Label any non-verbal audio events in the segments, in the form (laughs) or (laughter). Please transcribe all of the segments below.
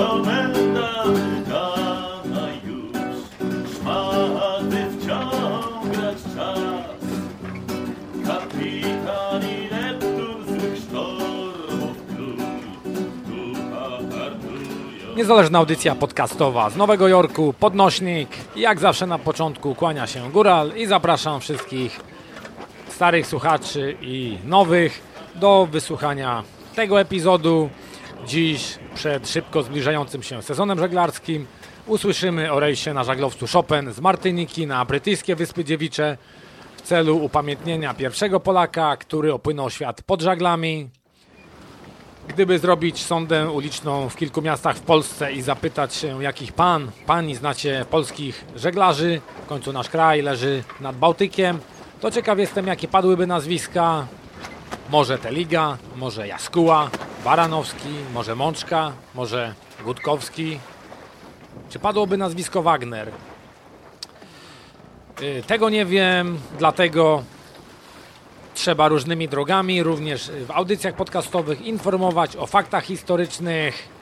Pierwsza komenda wydana już Szmaty czas Kapitan i Neptun sztormów król Niezależna audycja podcastowa z Nowego Jorku, Podnośnik. Jak zawsze na początku kłania się Góral i zapraszam wszystkich starych słuchaczy i nowych do wysłuchania tego epizodu. Dziś przed szybko zbliżającym się sezonem żeglarskim usłyszymy o rejsie na żaglowcu Chopin z Martyniki na brytyjskie Wyspy Dziewicze w celu upamiętnienia pierwszego Polaka, który opłynął świat pod żaglami, Gdyby zrobić sondę uliczną w kilku miastach w Polsce i zapytać się, jakich pan, pani znacie polskich żeglarzy, w końcu nasz kraj leży nad Bałtykiem, to ciekaw jestem, jakie padłyby nazwiska. Może Teliga, może Jaskuła, Baranowski, może Mączka, może Gutkowski. Czy padłoby nazwisko Wagner? Y, Tego nie wiem, dlatego trzeba różnymi drogami, również w audycjach podcastowych, informować o faktach historycznych.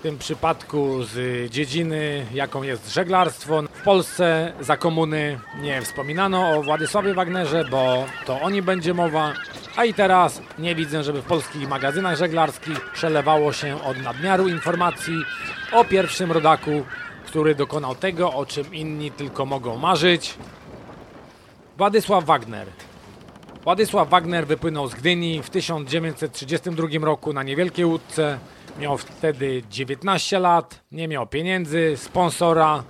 W tym przypadku z dziedziny, jaką jest żeglarstwo. W Polsce za komuny nie wspominano o Władysławie Wagnerze, bo to o nim będzie mowa. A i teraz nie widzę, żeby w polskich magazynach żeglarskich przelewało się od nadmiaru informacji o pierwszym rodaku, który dokonał tego, o czym inni tylko mogą marzyć. Władysław Wagner. Władysław Wagner wypłynął z Gdyni w 1932 roku na niewielkiej łódce. Miał wtedy 19 lat, nie miał pieniędzy, sponsora,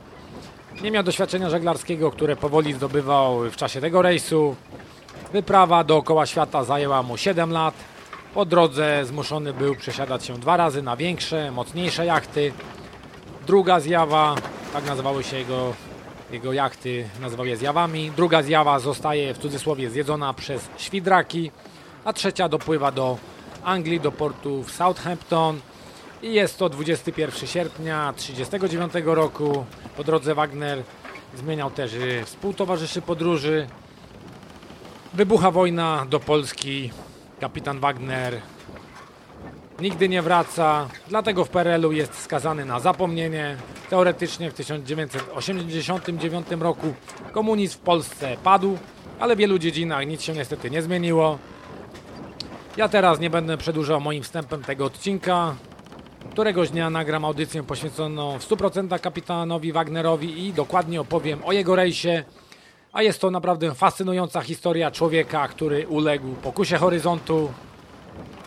nie miał doświadczenia żeglarskiego, które powoli zdobywał w czasie tego rejsu. Wyprawa dookoła świata zajęła mu 7 lat. Po drodze zmuszony był przesiadać się dwa razy na większe, mocniejsze jachty. Druga zjawa, tak nazywały się jego jego jachty nazywał je zjawami. Druga zjawa zostaje w cudzysłowie zjedzona przez świdraki, a trzecia dopływa do Anglii, do portu w Southampton. I jest to 21 sierpnia 1939 roku. Po drodze Wagner zmieniał też y, współtowarzyszy podróży. Wybucha wojna do Polski. Kapitan Wagner nigdy nie wraca, dlatego w PRL-u jest skazany na zapomnienie. Teoretycznie w 1989 roku komunizm w Polsce padł, ale w wielu dziedzinach nic się niestety nie zmieniło. Ja teraz nie będę przedłużał moim wstępem tego odcinka. Któregoś dnia nagram audycję poświęconą w 100% kapitanowi Wagnerowi i dokładnie opowiem o jego rejsie. A jest to naprawdę fascynująca historia człowieka, który uległ pokusie horyzontu,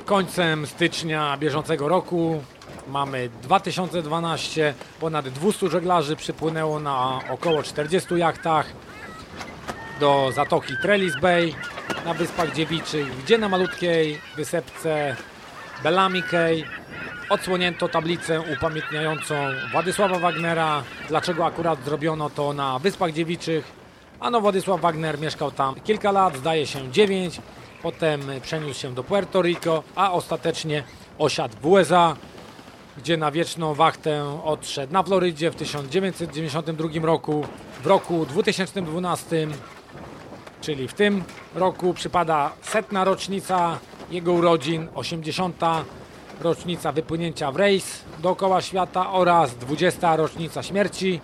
końcem stycznia bieżącego roku. Mamy 2012, ponad 200 żeglarzy przypłynęło na około 40 jachtach do zatoki Trellis Bay na Wyspach Dziewiczych, gdzie na malutkiej wysepce Bellamy Cay odsłonięto tablicę upamiętniającą Władysława Wagnera. Dlaczego akurat zrobiono to na Wyspach Dziewiczych? Ano Władysław Wagner mieszkał tam kilka lat, zdaje się 9, potem przeniósł się do Puerto Rico, a ostatecznie osiadł w USA, gdzie na wieczną wachtę odszedł na Florydzie w 1992 roku. W roku 2012, czyli w tym roku, przypada setna rocznica jego urodzin, 80. rocznica wypłynięcia w rejs dookoła świata oraz 20. rocznica śmierci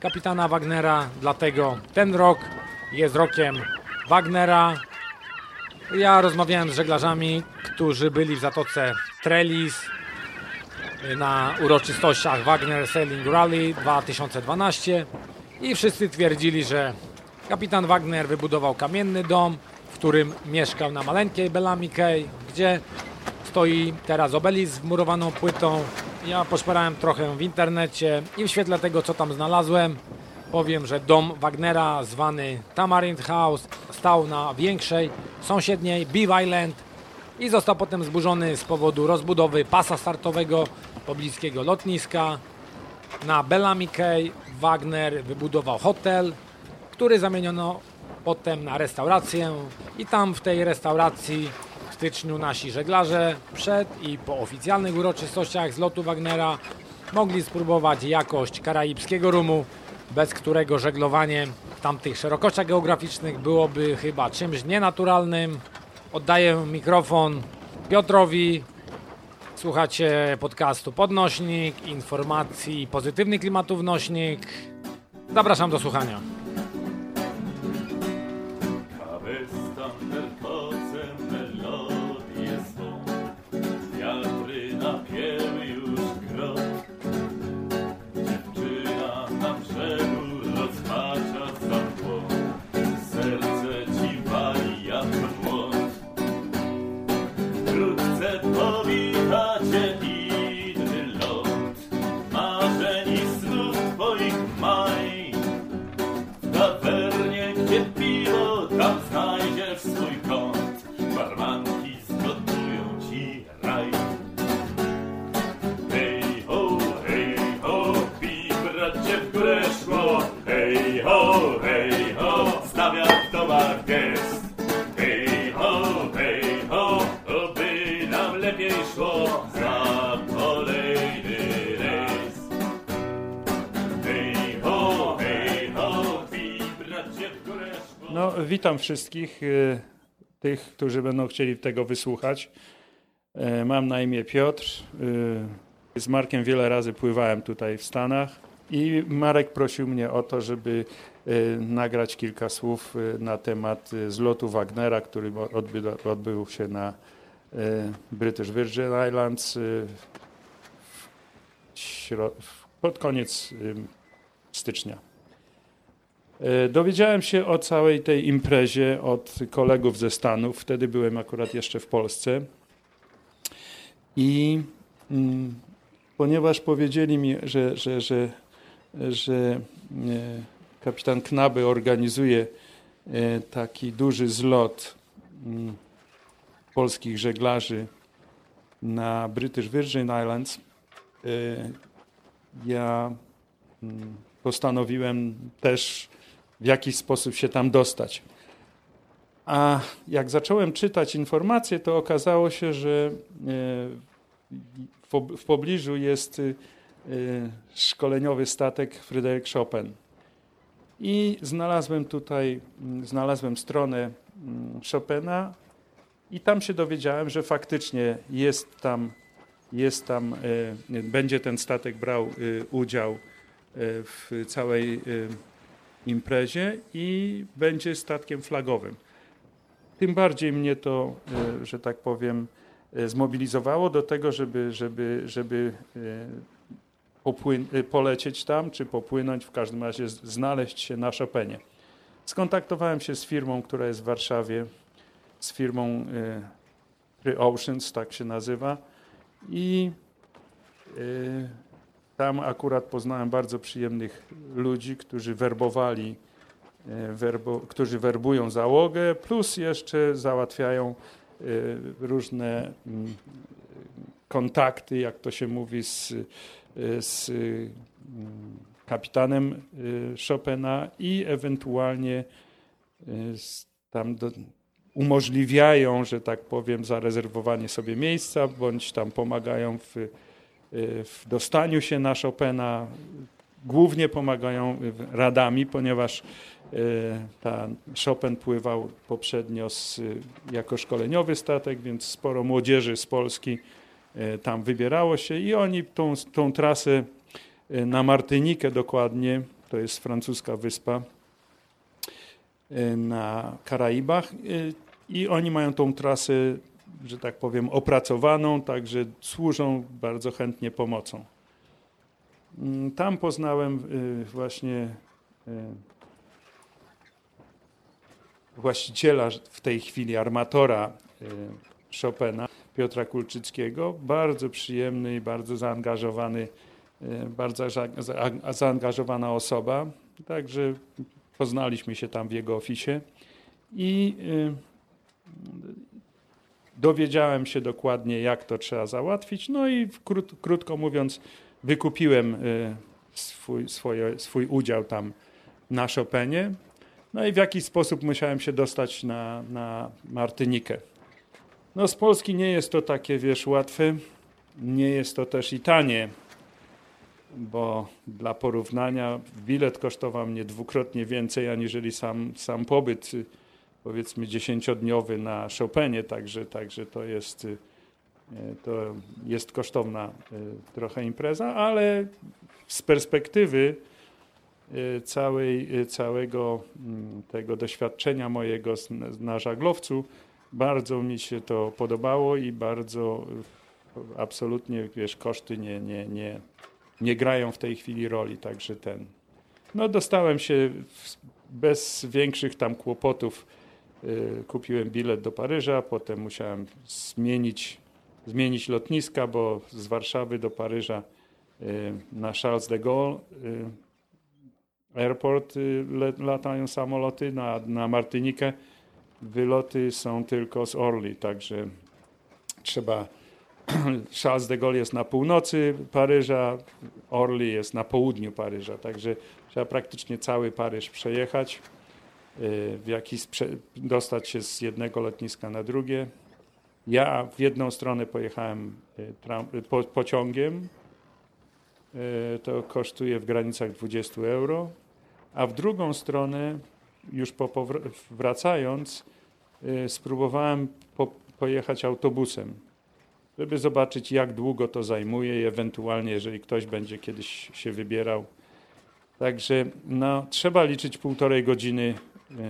kapitana Wagnera. Dlatego ten rok jest rokiem Wagnera. Ja rozmawiałem z żeglarzami, którzy byli w zatoce Trellis na uroczystościach Wagner Sailing Rally 2012 i wszyscy twierdzili, że kapitan Wagner wybudował kamienny dom, w którym mieszkał na maleńkiej Bellamy Cay, gdzie stoi teraz obelisk z murowaną płytą. Ja poszperałem trochę w internecie i w świetle tego, co tam znalazłem, powiem, że dom Wagnera, zwany Tamarind House, stał na większej, sąsiedniej Beav Island i został potem zburzony z powodu rozbudowy pasa startowego pobliskiego lotniska. Na Bellamy Cay Wagner wybudował hotel, który zamieniono potem na restaurację i tam w tej restauracji w styczniu nasi żeglarze przed i po oficjalnych uroczystościach z lotu Wagnera mogli spróbować jakość karaibskiego rumu, bez którego żeglowanie tamtych szerokościach geograficznych byłoby chyba czymś nienaturalnym. Oddaję mikrofon Piotrowi. Słuchacie podcastu Podnośnik, informacji Pozytywny Klimatu Wnośnik. Zapraszam do słuchania. Wszystkich y, tych, którzy będą chcieli tego wysłuchać. E, Mam na imię Piotr. y, Z Markiem wiele razy pływałem tutaj w Stanach i Marek prosił mnie o to, żeby y, nagrać kilka słów na temat zlotu Wagnera, który odby- odbył się na British Virgin Islands pod koniec stycznia. E, Dowiedziałem się o całej tej imprezie od kolegów ze Stanów. Wtedy byłem akurat jeszcze w Polsce. I mm, ponieważ powiedzieli mi, że, że, że, że e, kapitan Knaby organizuje e, taki duży zlot mm, polskich żeglarzy na British Virgin Islands, e, ja mm, postanowiłem też w jakiś sposób się tam dostać. A jak zacząłem czytać informacje, to okazało się, że e, w, ob- w pobliżu jest e, szkoleniowy statek Fryderyk Chopin. I znalazłem tutaj, mm, znalazłem stronę mm, Chopina i tam się dowiedziałem, że faktycznie jest tam, jest tam e, będzie ten statek brał udział w całej imprezie i będzie statkiem flagowym. Tym bardziej mnie to, e, że tak powiem, e, zmobilizowało do tego, żeby, żeby, żeby e, popłyn- polecieć tam, czy popłynąć, w każdym razie znaleźć się na Chopinie. Skontaktowałem się z firmą, która jest w Warszawie, z firmą e, Free Oceans, tak się nazywa, i tam akurat poznałem bardzo przyjemnych ludzi, którzy werbowali, e, werbo, którzy werbują załogę, plus jeszcze załatwiają e, różne mm, kontakty, jak to się mówi, z, e, z mm, kapitanem Chopina i ewentualnie tam do, umożliwiają, że tak powiem, zarezerwowanie sobie miejsca, bądź tam pomagają w w dostaniu się na Chopina. Głównie pomagają radami, ponieważ y, ta Chopin pływał poprzednio z, y, jako szkoleniowy statek, więc sporo młodzieży z Polski y, tam wybierało się i oni tą, tą trasę y, na Martynikę dokładnie, to jest francuska wyspa y, na Karaibach y, i oni mają tą trasę że tak powiem, opracowaną, także służą bardzo chętnie pomocą. Mm, tam poznałem y, właśnie y, właściciela w tej chwili armatora y, Chopina, Piotra Kulczyckiego, bardzo przyjemny i bardzo zaangażowany, bardzo zaangażowana osoba. Także poznaliśmy się tam w jego oficie i dowiedziałem się dokładnie, jak to trzeba załatwić. No i krót, krótko mówiąc, wykupiłem y, swój, swoje, swój udział tam na Chopinie. No i w jakiś sposób musiałem się dostać na, na Martynikę. No z Polski nie jest to takie, wiesz, łatwe. Nie jest to też i tanie, bo dla porównania bilet kosztował mnie dwukrotnie więcej, aniżeli sam, sam pobyt, powiedzmy, dziesięciodniowy na Chopinie, także, także to jest y, to jest kosztowna e, trochę impreza, ale z perspektywy e, całej, całego mm, tego doświadczenia mojego na żaglowcu bardzo mi się to podobało i bardzo absolutnie wiesz, koszty nie, nie, nie, nie grają w tej chwili roli, także ten. No dostałem się bez większych tam kłopotów, kupiłem bilet do Paryża, potem musiałem zmienić zmienić lotniska, bo z Warszawy do Paryża y, na Charles de Gaulle y, Airport y, latają samoloty, na, na Martynikę wyloty są tylko z Orly, także trzeba (clears throat) Charles de Gaulle jest na północy Paryża, Orly jest na południu Paryża, także trzeba praktycznie cały Paryż przejechać, w jakiś dostać się z jednego lotniska na drugie. Ja w jedną stronę pojechałem e, po, pociągiem, to kosztuje w granicach 20 euro, a w drugą stronę, już po wracając, spróbowałem po, pojechać autobusem, żeby zobaczyć, jak długo to zajmuje i ewentualnie, jeżeli ktoś będzie kiedyś się wybierał. Także no, trzeba liczyć półtorej godziny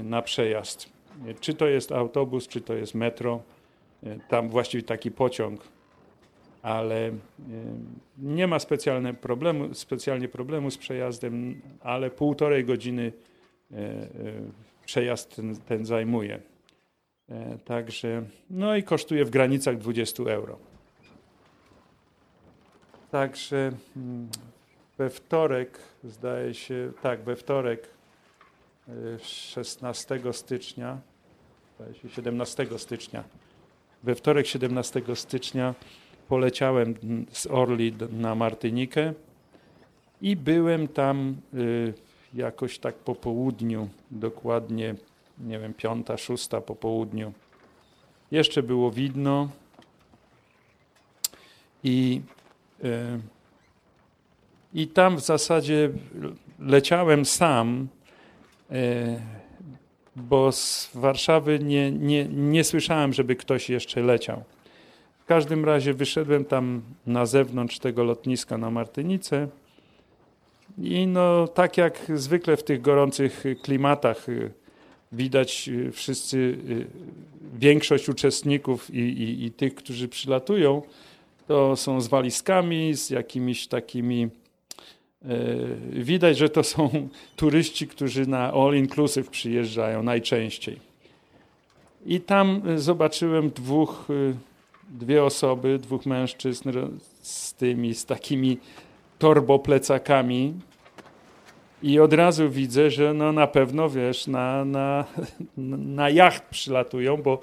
na przejazd. Czy to jest autobus, czy to jest metro. E, tam właściwie taki pociąg, ale e, nie ma specjalne problemu, specjalnie problemu z przejazdem, ale półtorej godziny e, przejazd ten, ten zajmuje. Także, no i kosztuje w granicach 20 euro. Także mm, we wtorek, zdaje się, tak, we wtorek 16 stycznia, zdaje się 17 stycznia we wtorek 17 stycznia poleciałem z Orly na Martynikę i byłem tam y, jakoś tak po południu, dokładnie, nie wiem, piąta, szósta po południu. Jeszcze było widno i, y, i tam w zasadzie leciałem sam. Y, bo z Warszawy nie, nie, nie słyszałem, żeby ktoś jeszcze leciał. W każdym razie wyszedłem tam na zewnątrz tego lotniska na Martynice i no tak jak zwykle w tych gorących klimatach y, widać y, wszyscy, y, większość uczestników i, i, i tych, którzy przylatują, to są z walizkami, z jakimiś takimi E, widać, że to są turyści, którzy na all inclusive przyjeżdżają najczęściej. I tam zobaczyłem dwóch, e, dwie osoby, dwóch mężczyzn z tymi, z takimi torboplecakami. I od razu widzę, że no na pewno, wiesz, na, na, na jacht przylatują, bo,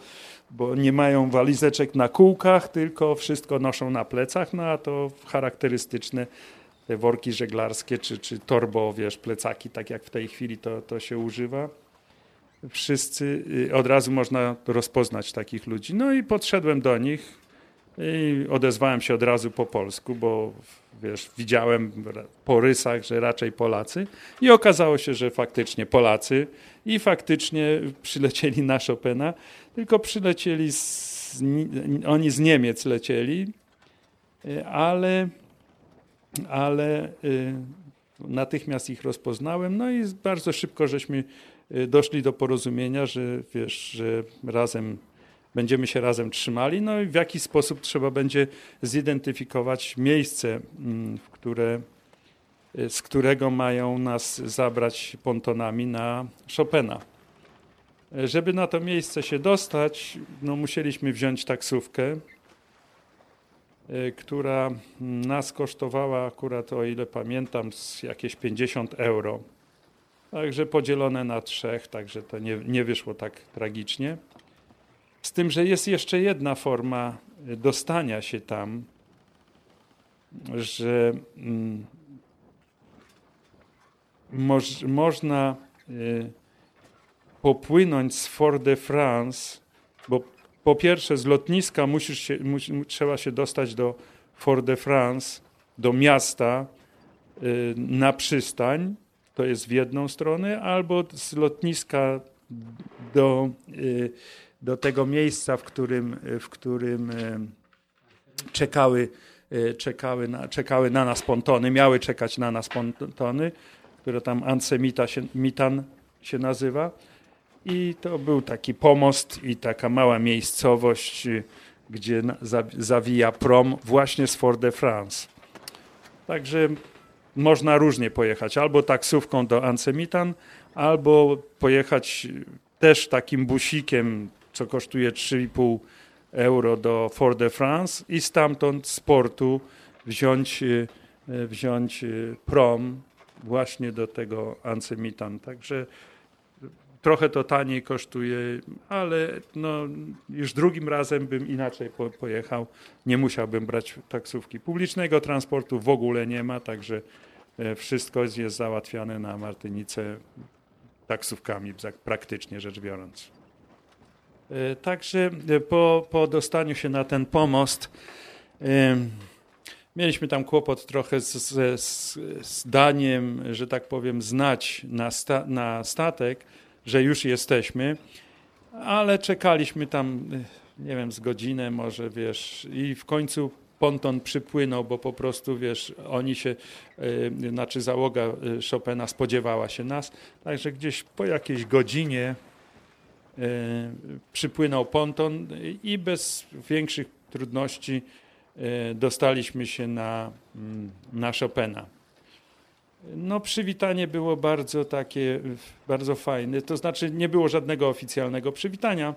bo nie mają walizeczek na kółkach, tylko wszystko noszą na plecach, no a to charakterystyczne te worki żeglarskie, czy, czy torbo, wiesz, plecaki, tak jak w tej chwili to, to się używa. Wszyscy, y, od razu można rozpoznać takich ludzi. No i podszedłem do nich i odezwałem się od razu po polsku, bo wiesz, widziałem po rysach, że raczej Polacy i okazało się, że faktycznie Polacy i faktycznie przylecieli na Chopina, tylko przylecieli, z, oni z Niemiec lecieli, y, ale ale y, natychmiast ich rozpoznałem, no i bardzo szybko żeśmy y, doszli do porozumienia, że wiesz, że razem będziemy się razem trzymali, no i w jaki sposób trzeba będzie zidentyfikować miejsce, mm, w które, z którego mają nas zabrać pontonami na Chopina. Żeby na to miejsce się dostać, no musieliśmy wziąć taksówkę, y, która nas kosztowała akurat, o ile pamiętam, jakieś 50 euro. Także podzielone na trzech, także to nie, nie wyszło tak tragicznie. Z tym, że jest jeszcze jedna forma y, dostania się tam, że mm, moż, można y, popłynąć z Fort de France, bo po pierwsze z lotniska musisz się, mus, trzeba się dostać do Fort de France, do miasta y, na przystań, to jest w jedną stronę, albo z lotniska do, y, do tego miejsca, w którym, w którym y, czekały, czekały, na, czekały na nas pontony, miały czekać na nas pontony, które tam Ansemita się, Mitan się nazywa. I to był taki pomost i taka mała miejscowość, y, gdzie zawija prom właśnie z Fort de France. Także można różnie pojechać, albo taksówką do Ancemitan, albo pojechać też takim busikiem, co kosztuje 3,5 euro do Fort de France i stamtąd z portu wziąć, y, wziąć y, prom właśnie do tego Ancemitan. Także Trochę to taniej kosztuje, ale no, już drugim razem bym inaczej po, pojechał. Nie musiałbym brać taksówki. Publicznego transportu w ogóle nie ma, także e, wszystko jest załatwiane na Martynice taksówkami, praktycznie rzecz biorąc. E, także e, po, po dostaniu się na ten pomost mieliśmy tam kłopot trochę z, z, z daniem, że tak powiem, znać na, sta, na statek, że już jesteśmy, ale czekaliśmy tam, nie wiem, z godzinę może, wiesz, i w końcu ponton przypłynął, bo po prostu, wiesz, oni się, yy, znaczy załoga e, Chopina spodziewała się nas, także gdzieś po jakiejś godzinie yy, przypłynął ponton i bez większych trudności yy, dostaliśmy się na, mm, na Chopina. No, przywitanie było bardzo takie, bardzo fajne. To znaczy, nie było żadnego oficjalnego przywitania,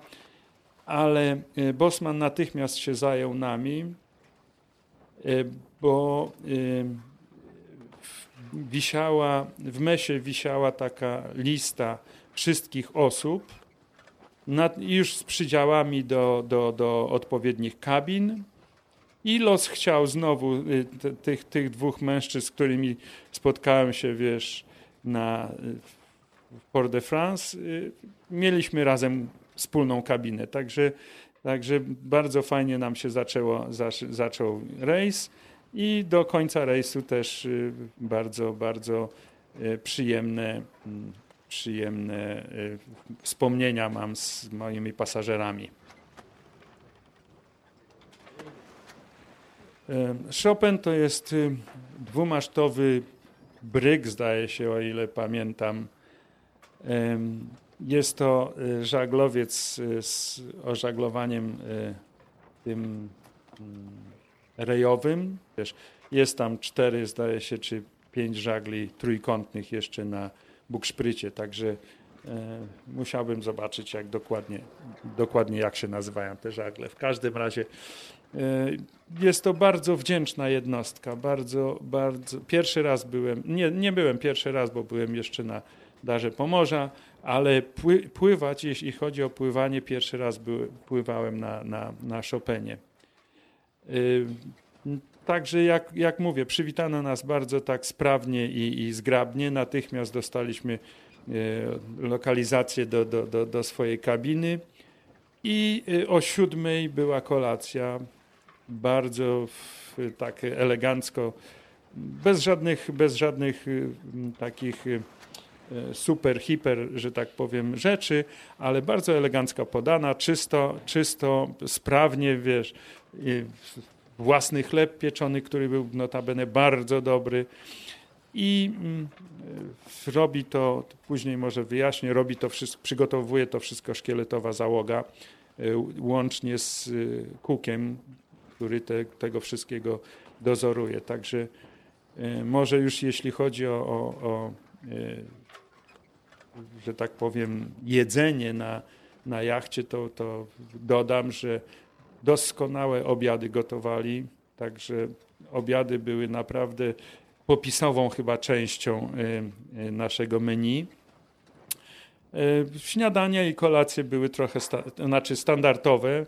ale e, Bosman natychmiast się zajął nami, e, bo e, wisiała, w mesie wisiała taka lista wszystkich osób, już z przydziałami do, do, do odpowiednich kabin. I los chciał znowu y, tych, tych dwóch mężczyzn, z którymi spotkałem się, wiesz, na, Port de France. Y, mieliśmy razem wspólną kabinę, także, także bardzo fajnie nam się zaczęło, zaczął rejs i do końca rejsu też y, bardzo, bardzo przyjemne, mm, przyjemne wspomnienia mam z moimi pasażerami. Chopin to jest y, dwumasztowy bryk, zdaje się, o ile pamiętam. Jest to y, żaglowiec y, z ożaglowaniem tym mm, rejowym. Jest tam cztery, zdaje się, czy pięć żagli trójkątnych jeszcze na bukszprycie, także e, musiałbym zobaczyć, jak dokładnie, dokładnie jak się nazywają te żagle. W każdym razie E, jest to bardzo wdzięczna jednostka, bardzo, bardzo. Pierwszy raz byłem, nie, nie byłem pierwszy raz, bo byłem jeszcze na Darze Pomorza, ale pływać, jeśli chodzi o pływanie, pierwszy raz były, pływałem na, na, na Chopinie. E, także jak, jak mówię, przywitano nas bardzo tak sprawnie i, i zgrabnie. Natychmiast dostaliśmy e, lokalizację do, do, do, do swojej kabiny i o siódmej była kolacja bardzo tak elegancko, bez żadnych, bez żadnych y, takich y, super, hiper, że tak powiem, rzeczy, ale bardzo elegancko podana, czysto, czysto, sprawnie, wiesz, własny chleb pieczony, który był notabene bardzo dobry. I mm, robi to, później może wyjaśnię, robi to wszystko, przygotowuje to wszystko szkieletowa załoga łącznie z Kukiem, który te, tego wszystkiego dozoruje. Także może już jeśli chodzi o, o, o że tak powiem, jedzenie na, na jachcie, to, to dodam, że doskonałe obiady gotowali, także obiady były naprawdę popisową chyba częścią y, naszego menu. Śniadania i kolacje były trochę sta znaczy standardowe.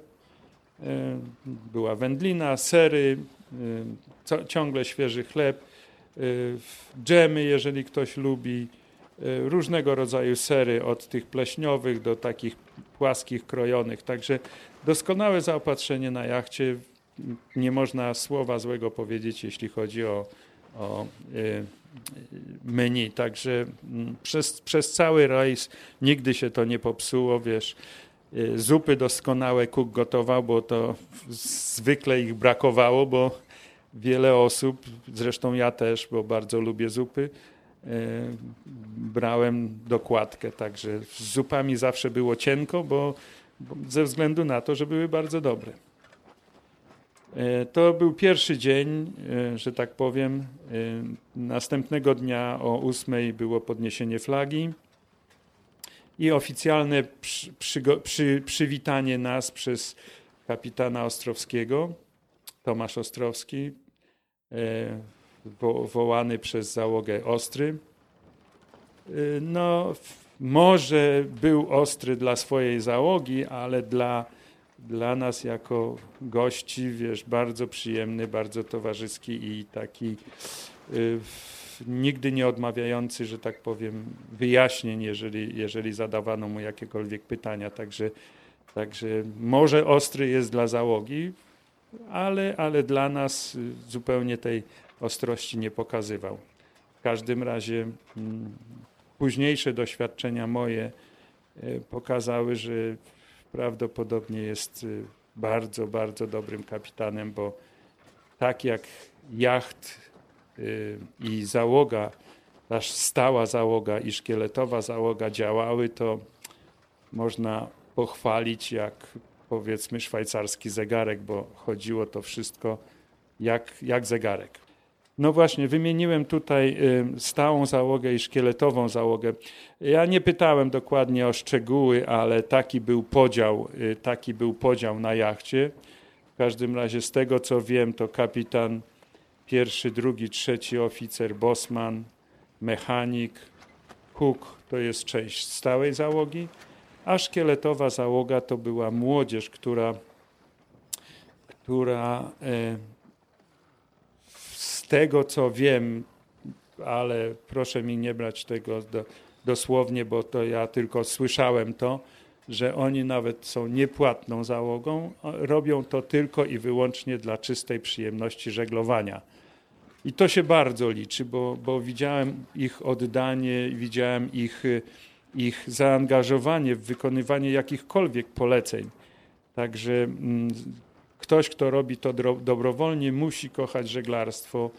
Była wędlina, sery, ciągle świeży chleb, dżemy, jeżeli ktoś lubi, różnego rodzaju sery, od tych pleśniowych do takich płaskich, krojonych. Także doskonałe zaopatrzenie na jachcie. Nie można słowa złego powiedzieć, jeśli chodzi o, o y, menu. Także mm, przez, przez cały rejs nigdy się to nie popsuło, wiesz. Y, zupy doskonałe Cook gotował, bo to zwykle ich brakowało, bo wiele osób, zresztą ja też, bo bardzo lubię zupy, y, brałem dokładkę, także z zupami zawsze było cienko, bo, bo ze względu na to, że były bardzo dobre. E, to był pierwszy dzień, że tak powiem. Następnego dnia o ósmej było podniesienie flagi i oficjalne przy, przy, przy, przywitanie nas przez kapitana Ostrowskiego, Tomasz Ostrowski, wo, wołany przez załogę Ostry. No, może był ostry dla swojej załogi, ale dla dla nas jako gości, wiesz, bardzo przyjemny, bardzo towarzyski i taki y, nigdy nie odmawiający, że tak powiem, wyjaśnień, jeżeli, jeżeli zadawano mu jakiekolwiek pytania. Także, także może ostry jest dla załogi, ale, ale dla nas zupełnie tej ostrości nie pokazywał. W każdym razie mm, późniejsze doświadczenia moje y, pokazały, że prawdopodobnie jest y, bardzo, bardzo dobrym kapitanem, bo tak jak jacht i załoga, aż stała załoga i szkieletowa załoga działały, to można pochwalić jak powiedzmy szwajcarski zegarek, bo chodziło to wszystko jak, jak zegarek. No właśnie, wymieniłem tutaj y, stałą załogę i szkieletową załogę. Ja nie pytałem dokładnie o szczegóły, ale taki był podział, y, taki był podział na jachcie. W każdym razie z tego co wiem, to kapitan, pierwszy, drugi, trzeci oficer, bosman, mechanik, huk to jest część stałej załogi, a szkieletowa załoga to była młodzież, która, która e, tego, co wiem, ale proszę mi nie brać tego do, dosłownie, bo to ja tylko słyszałem to, że oni nawet są niepłatną załogą, robią to tylko i wyłącznie dla czystej przyjemności żeglowania. I to się bardzo liczy, bo, bo widziałem ich oddanie, widziałem ich, ich zaangażowanie w wykonywanie jakichkolwiek poleceń. Także mm, ktoś, kto robi to dobrowolnie, musi kochać żeglarstwo,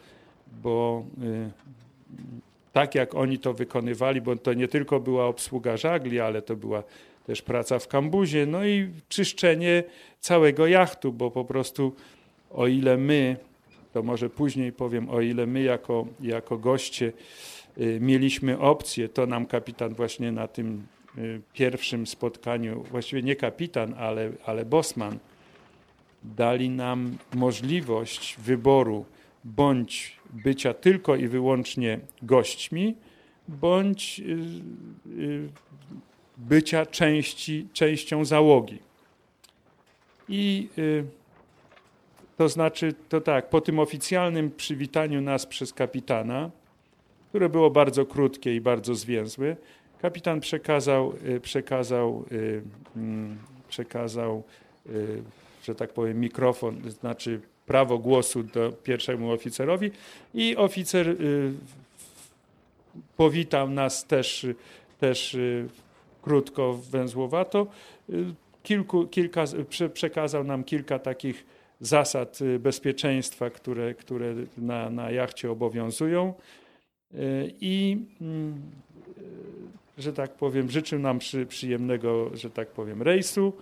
bo y, tak jak oni to wykonywali, bo to nie tylko była obsługa żagli, ale to była też praca w kambuzie, no i czyszczenie całego jachtu, bo po prostu o ile my, to może później powiem, o ile my jako, jako goście y, mieliśmy opcję, to nam kapitan właśnie na tym y, pierwszym spotkaniu, właściwie nie kapitan, ale, ale bosman, dali nam możliwość wyboru bądź bycia tylko i wyłącznie gośćmi, bądź y, bycia części, częścią załogi. I to znaczy, to tak, po tym oficjalnym przywitaniu nas przez kapitana, które było bardzo krótkie i bardzo zwięzłe, kapitan przekazał, przekazał, mm, przekazał że tak powiem, mikrofon, znaczy prawo głosu do pierwszemu oficerowi i oficer y, powitał nas też, też y, krótko, węzłowato. Y, kilku, kilka, przekazał nam kilka takich zasad bezpieczeństwa, które, które na, na jachcie obowiązują i mm, że tak powiem, życzył nam przy, przyjemnego, że tak powiem, rejsu.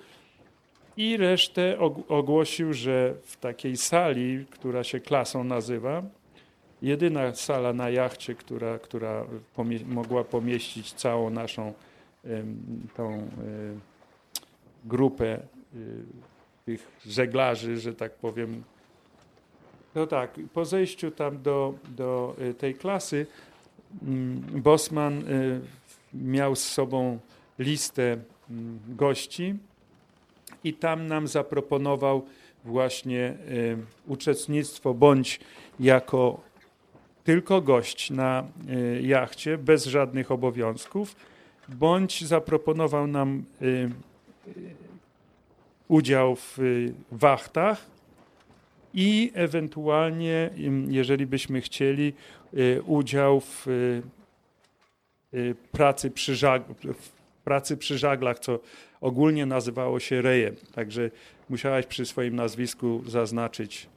i resztę ogłosił, że w takiej sali, która się klasą nazywa, jedyna sala na jachcie, która, która pomie mogła pomieścić całą naszą tą grupę tych żeglarzy, że tak powiem. No tak, po zejściu tam do, do y, tej klasy mm, Bosman y, miał z sobą listę mm, gości i tam nam zaproponował właśnie y, uczestnictwo bądź jako tylko gość na jachcie bez żadnych obowiązków, bądź zaproponował nam udział w wachtach i ewentualnie, jeżeli byśmy chcieli, y, udział w y, y, pracy przy, żag pracy przy żaglach, co ogólnie nazywało się rejem. Także musiałeś przy swoim nazwisku zaznaczyć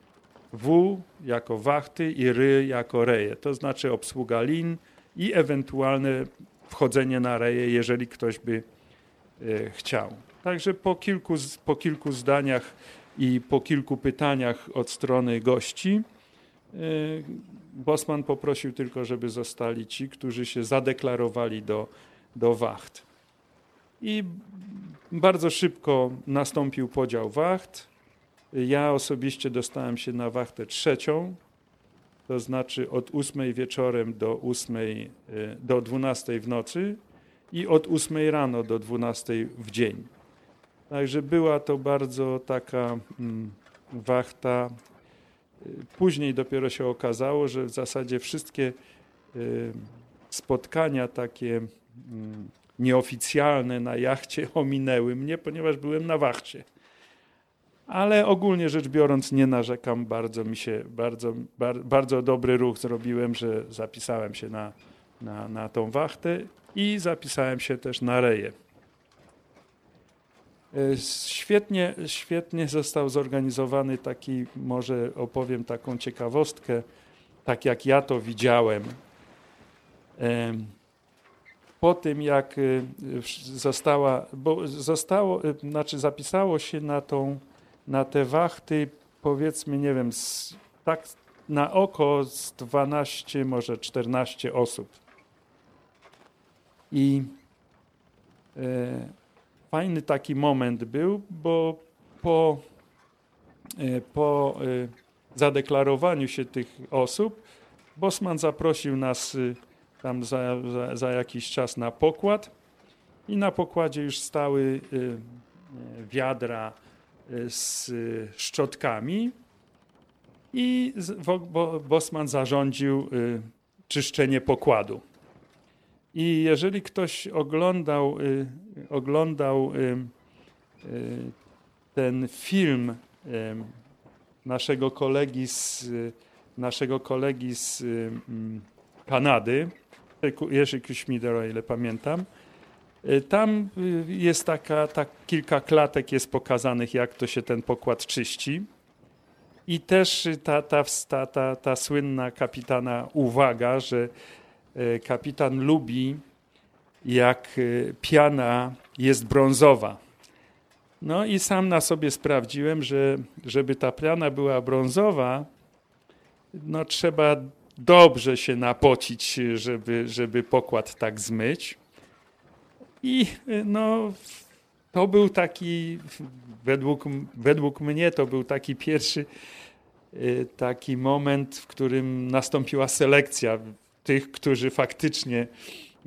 W jako wachty i ry jako reje. To znaczy obsługa lin i ewentualne wchodzenie na reje, jeżeli ktoś by chciał. Także po kilku, po kilku zdaniach i po kilku pytaniach od strony gości e, Bosman poprosił tylko, żeby zostali ci, którzy się zadeklarowali do, do wacht. I bardzo szybko nastąpił podział wacht. Ja osobiście dostałem się na wachtę trzecią, to znaczy od ósmej wieczorem do ósmej, e, do dwunastej w nocy i od ósmej rano do dwunastej w dzień. Także była to bardzo taka mm, wachta. Później dopiero się okazało, że w zasadzie wszystkie y, spotkania takie mm, nieoficjalne na jachcie (laughs) ominęły mnie, ponieważ byłem na wachcie. Ale ogólnie rzecz biorąc nie narzekam, bardzo mi się, bardzo, bar, bardzo dobry ruch zrobiłem, że zapisałem się na, na, na tą wachtę i zapisałem się też na reję. E, świetnie, świetnie został zorganizowany taki, może opowiem taką ciekawostkę, tak jak ja to widziałem. Po tym jak e, została, bo zostało, e, znaczy zapisało się na tą, na te wachty powiedzmy, nie wiem, z, tak na oko z 12, może 14 osób. I fajny taki moment był, bo po, e, po e, zadeklarowaniu się tych osób Bosman zaprosił nas e, tam za, za, za jakiś czas na pokład i na pokładzie już stały wiadra z szczotkami i Bosman zarządził czyszczenie pokładu. I jeżeli ktoś oglądał, y, oglądał y, y, ten film naszego kolegi z, naszego kolegi z mm, Kanady, Jerzy Kuśmidera, o ile pamiętam, tam jest taka, tak, kilka klatek jest pokazanych, jak to się ten pokład czyści. I też ta, ta, ta, ta, ta słynna kapitana uwaga, że kapitan lubi, jak e, piana jest brązowa. No i sam na sobie sprawdziłem, że żeby ta piana była brązowa, no trzeba dobrze się napocić, żeby, żeby pokład tak zmyć. I e, no, to był taki, według, według mnie to był taki pierwszy taki moment, w którym nastąpiła selekcja tych, którzy faktycznie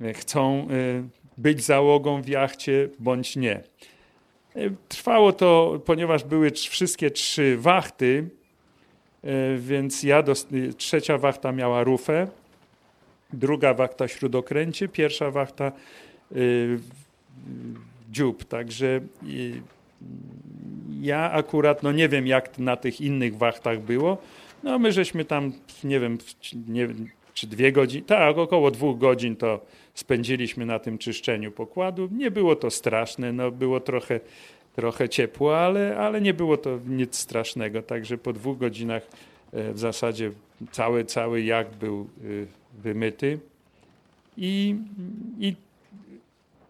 e, chcą e, być załogą w jachcie bądź nie. E, trwało to, ponieważ były wszystkie trzy wachty, więc ja trzecia wachta miała rufę, druga wachta śródokręcie, pierwsza wachta dziób. Także ja akurat, no nie wiem jak na tych innych wachtach było, no my żeśmy tam, nie wiem, nie, czy dwie godziny, tak, około dwóch godzin to spędziliśmy na tym czyszczeniu pokładu. Nie było to straszne, no było trochę, trochę ciepło, ale, ale nie było to nic strasznego. Także po dwóch godzinach e, w zasadzie cały, cały jak był e, wymyty. I, i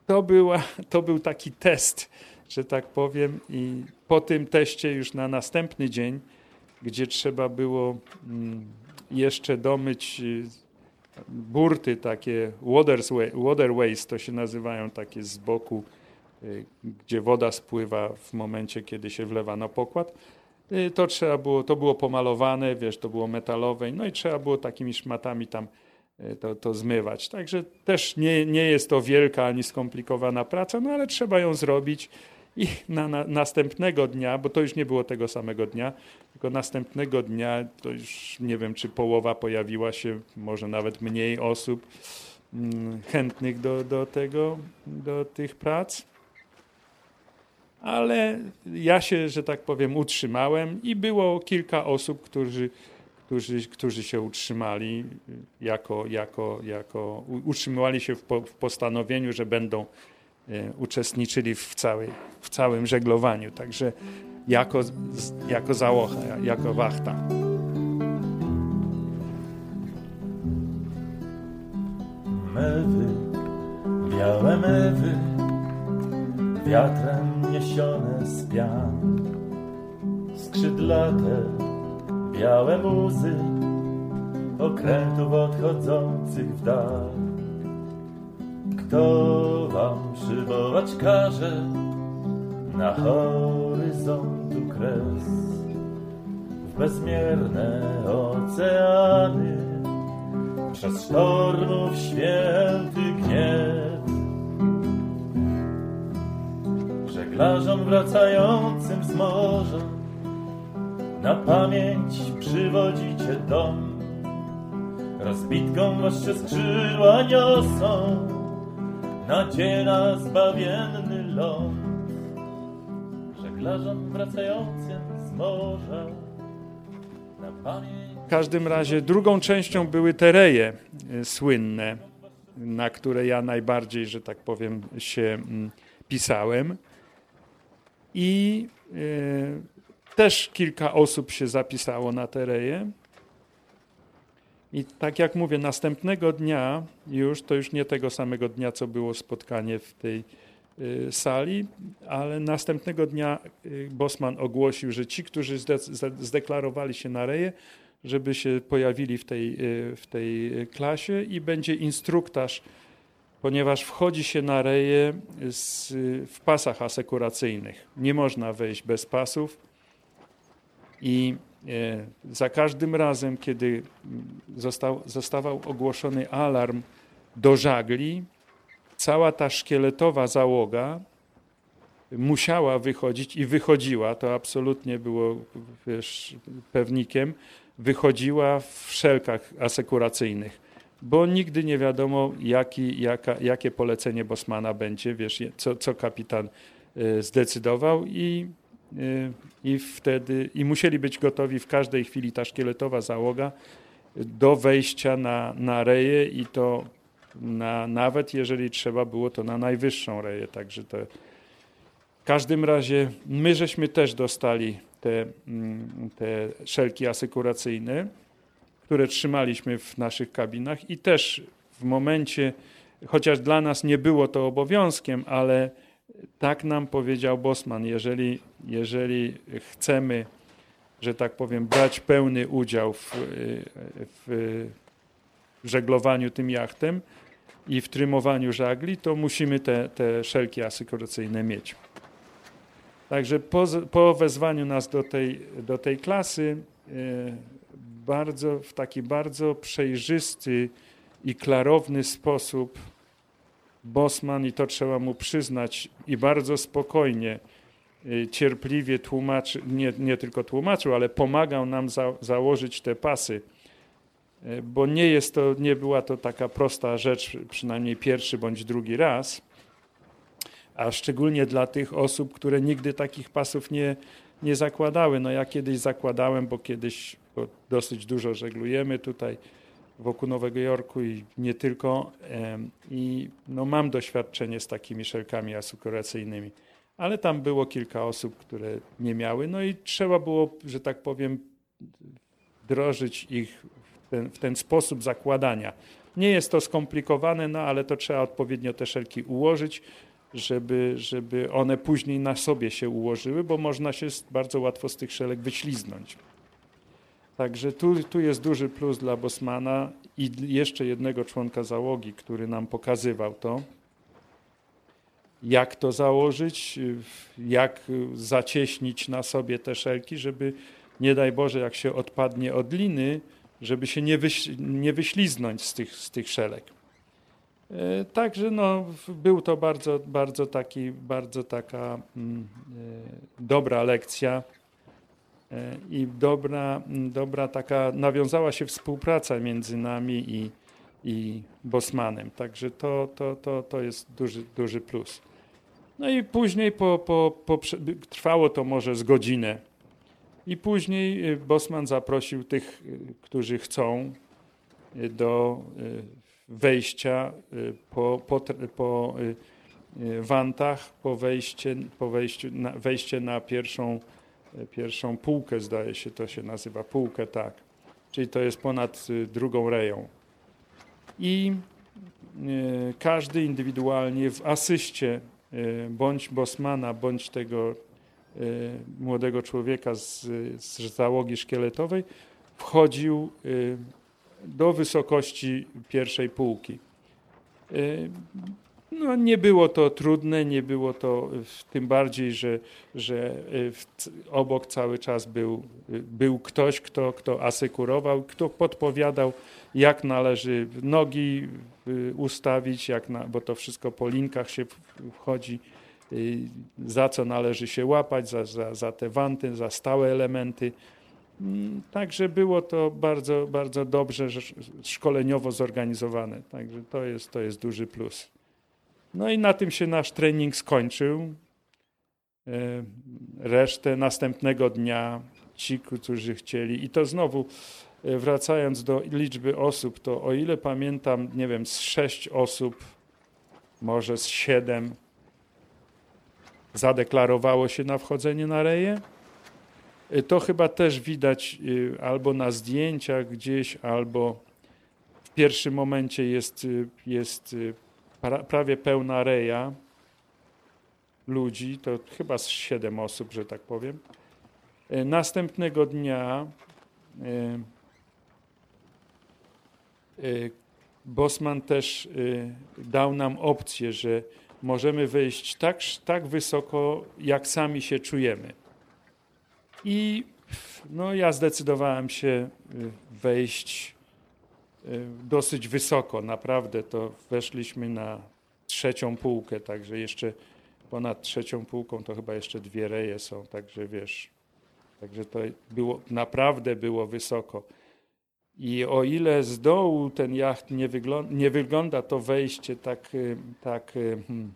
to, była, to był taki test, że tak powiem. I po tym teście już na następny dzień, gdzie trzeba było mm, jeszcze domyć y, burty takie, waterway- waterways to się nazywają, takie z boku, y, gdzie woda spływa w momencie, kiedy się wlewa na pokład. Y, To trzeba było, to było pomalowane, wiesz, to było metalowe, no i trzeba było takimi szmatami tam to, to zmywać. Także też nie, nie jest to wielka ani skomplikowana praca, no ale trzeba ją zrobić i na, na, następnego dnia, bo to już nie było tego samego dnia, tylko następnego dnia, to już nie wiem, czy połowa pojawiła się, może nawet mniej osób mm, chętnych do, do tego, do tych prac. Ale ja się, że tak powiem, utrzymałem i było kilka osób, którzy, którzy, którzy się utrzymali, jako, jako, jako, utrzymywali się w, po, w postanowieniu, że będą uczestniczyli w, całej, w całym żeglowaniu. Także jako, jako załoga, jako wachta. Mewy, białe mewy, wiatrem niesione z pian. Skrzydlate, białe muzy, okrętów odchodzących w dal. Kto wam przywołać każe na horyzontu kres? W bezmierne oceany przez sztormów święty gniew. Żeglarzom wracającym z morza na pamięć przywodzicie dom. Rozbitką wasze skrzydła niosą nadzieję na zbawienny ląd. Żeglarzom wracającym z morza na pamięć W każdym razie drugą częścią były te reje e, słynne, na które ja najbardziej, że tak powiem, się mm, pisałem. I e, też kilka osób się zapisało na te reje. I tak jak mówię, następnego dnia już, to już nie tego samego dnia, co było spotkanie w tej y, sali, ale następnego dnia y, Bosman ogłosił, że ci, którzy zde- zde- zdeklarowali się na reje, żeby się pojawili w tej, y, w tej klasie i będzie instruktaż, ponieważ wchodzi się na reje z, w pasach asekuracyjnych. Nie można wejść bez pasów i za każdym razem, kiedy został, zostawał ogłoszony alarm do żagli, cała ta szkieletowa załoga musiała wychodzić i wychodziła, to absolutnie było wiesz, pewnikiem, wychodziła w szelkach asekuracyjnych, bo nigdy nie wiadomo, jaki, jaka, jakie polecenie Bosmana będzie, wiesz, co, co kapitan e, zdecydował i i wtedy i musieli być gotowi w każdej chwili ta szkieletowa załoga do wejścia na, na reję i to na, nawet jeżeli trzeba było to na najwyższą reję. Także to w każdym razie my żeśmy też dostali te, mm, te szelki asekuracyjne, które trzymaliśmy w naszych kabinach i też w momencie, chociaż dla nas nie było to obowiązkiem, ale tak nam powiedział Bosman, jeżeli, jeżeli chcemy, że tak powiem, brać pełny udział w, w żeglowaniu tym jachtem i w trymowaniu żagli, to musimy te, te szelki asykuracyjne mieć. Także po, po wezwaniu nas do tej, do tej klasy, e, bardzo, w taki bardzo przejrzysty i klarowny sposób Bosman, i to trzeba mu przyznać, i bardzo spokojnie, y, cierpliwie tłumaczy, nie, nie tylko tłumaczył, ale pomagał nam za, założyć te pasy, Y, bo nie jest to, nie była to taka prosta rzecz, przynajmniej pierwszy bądź drugi raz, a szczególnie dla tych osób, które nigdy takich pasów nie, nie zakładały. No ja kiedyś zakładałem, bo kiedyś bo dosyć dużo żeglujemy tutaj, wokół Nowego Jorku i nie tylko. I no, mam doświadczenie z takimi szelkami asekuracyjnymi, ale tam było kilka osób, które nie miały. No i trzeba było, że tak powiem, wdrożyć ich w ten, w ten sposób zakładania. Nie jest to skomplikowane, no ale to trzeba odpowiednio te szelki ułożyć, żeby, żeby one później na sobie się ułożyły, bo można się bardzo łatwo z tych szelek wyśliznąć. Także tu, tu jest duży plus dla Bosmana i jeszcze jednego członka załogi, który nam pokazywał to, jak to założyć, jak zacieśnić na sobie te szelki, żeby nie daj Boże, jak się odpadnie od liny, żeby się nie, wyś, nie wyśliznąć z tych, z tych szelek. E, także no, był to bardzo, bardzo, taki, bardzo taka mm, e, dobra lekcja i dobra, dobra taka, nawiązała się współpraca między nami i, i Bosmanem. Także to, to, to, to jest duży, duży plus. No i później po, po, po, trwało to może z godzinę. I później Bosman zaprosił tych, którzy chcą do wejścia po, po, po wantach, po, wejście, po wejściu, na, wejście na pierwszą, pierwszą półkę, zdaje się, to się nazywa półkę, tak. Czyli to jest ponad drugą reją. I każdy indywidualnie w asyście bądź Bosmana, bądź tego młodego człowieka z, z załogi szkieletowej wchodził do wysokości pierwszej półki. Y, no, nie było to trudne, nie było to tym bardziej, że, że y, obok cały czas był, y, był ktoś, kto, kto asekurował, kto podpowiadał, jak należy nogi ustawić, jak na, bo to wszystko po linkach się wchodzi, za co należy się łapać, za, za, za te wanty, za stałe elementy. Mm, także było to bardzo, bardzo dobrze szkoleniowo zorganizowane. Także to jest, to jest duży plus. No i na tym się nasz trening skończył. E, resztę następnego dnia ci, którzy chcieli, i to znowu e, wracając do liczby osób, to o ile pamiętam, nie wiem, z sześć osób, może z siedem zadeklarowało się na wchodzenie na reję Y, to chyba też widać albo na zdjęciach gdzieś, albo w pierwszym momencie jest, jest prawie pełna reja ludzi, to chyba z siedem osób, że tak powiem. Następnego dnia Bosman też dał nam opcję, że możemy wejść tak, tak wysoko, jak sami się czujemy. I no, ja zdecydowałem się wejść dosyć wysoko. Naprawdę to weszliśmy na trzecią półkę, także jeszcze ponad trzecią półką to chyba jeszcze dwie reje są, także wiesz. Także to było, naprawdę było wysoko. I o ile z dołu ten jacht nie, wygląda, nie wygląda to wejście tak, y, tak hmm,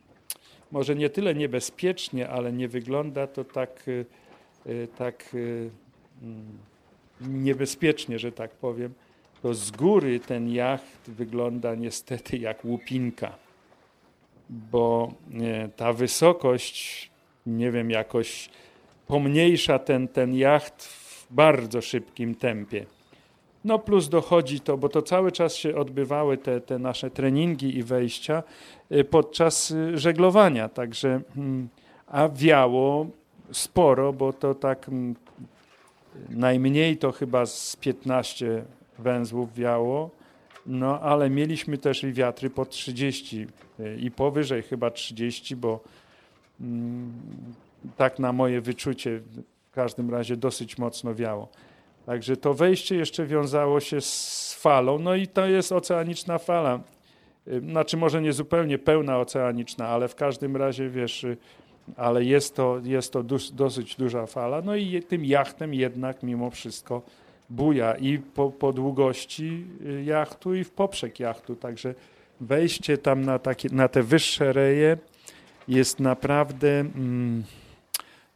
może nie tyle niebezpiecznie, ale nie wygląda to tak Y, tak y, mm, niebezpiecznie, że tak powiem, to z góry ten jacht wygląda niestety jak łupinka, bo ta wysokość, nie wiem, jakoś pomniejsza ten, ten jacht w bardzo szybkim tempie. No plus dochodzi to, bo to cały czas się odbywały te, te nasze treningi i wejścia y, podczas żeglowania, także mm, a wiało sporo, bo to tak mm, najmniej to chyba z 15 węzłów wiało, no ale mieliśmy też i wiatry po 30 y, i powyżej chyba 30, bo mm, tak na moje wyczucie w każdym razie dosyć mocno wiało. Także to wejście jeszcze wiązało się z falą, no i to jest oceaniczna fala. Y, znaczy może nie zupełnie pełna oceaniczna, ale w każdym razie wiesz, y, ale jest to, jest to dosyć duża fala. No i tym jachtem jednak mimo wszystko buja i po, po długości y, jachtu i w poprzek jachtu. Także wejście tam na, takie, na te wyższe reje jest naprawdę, mm,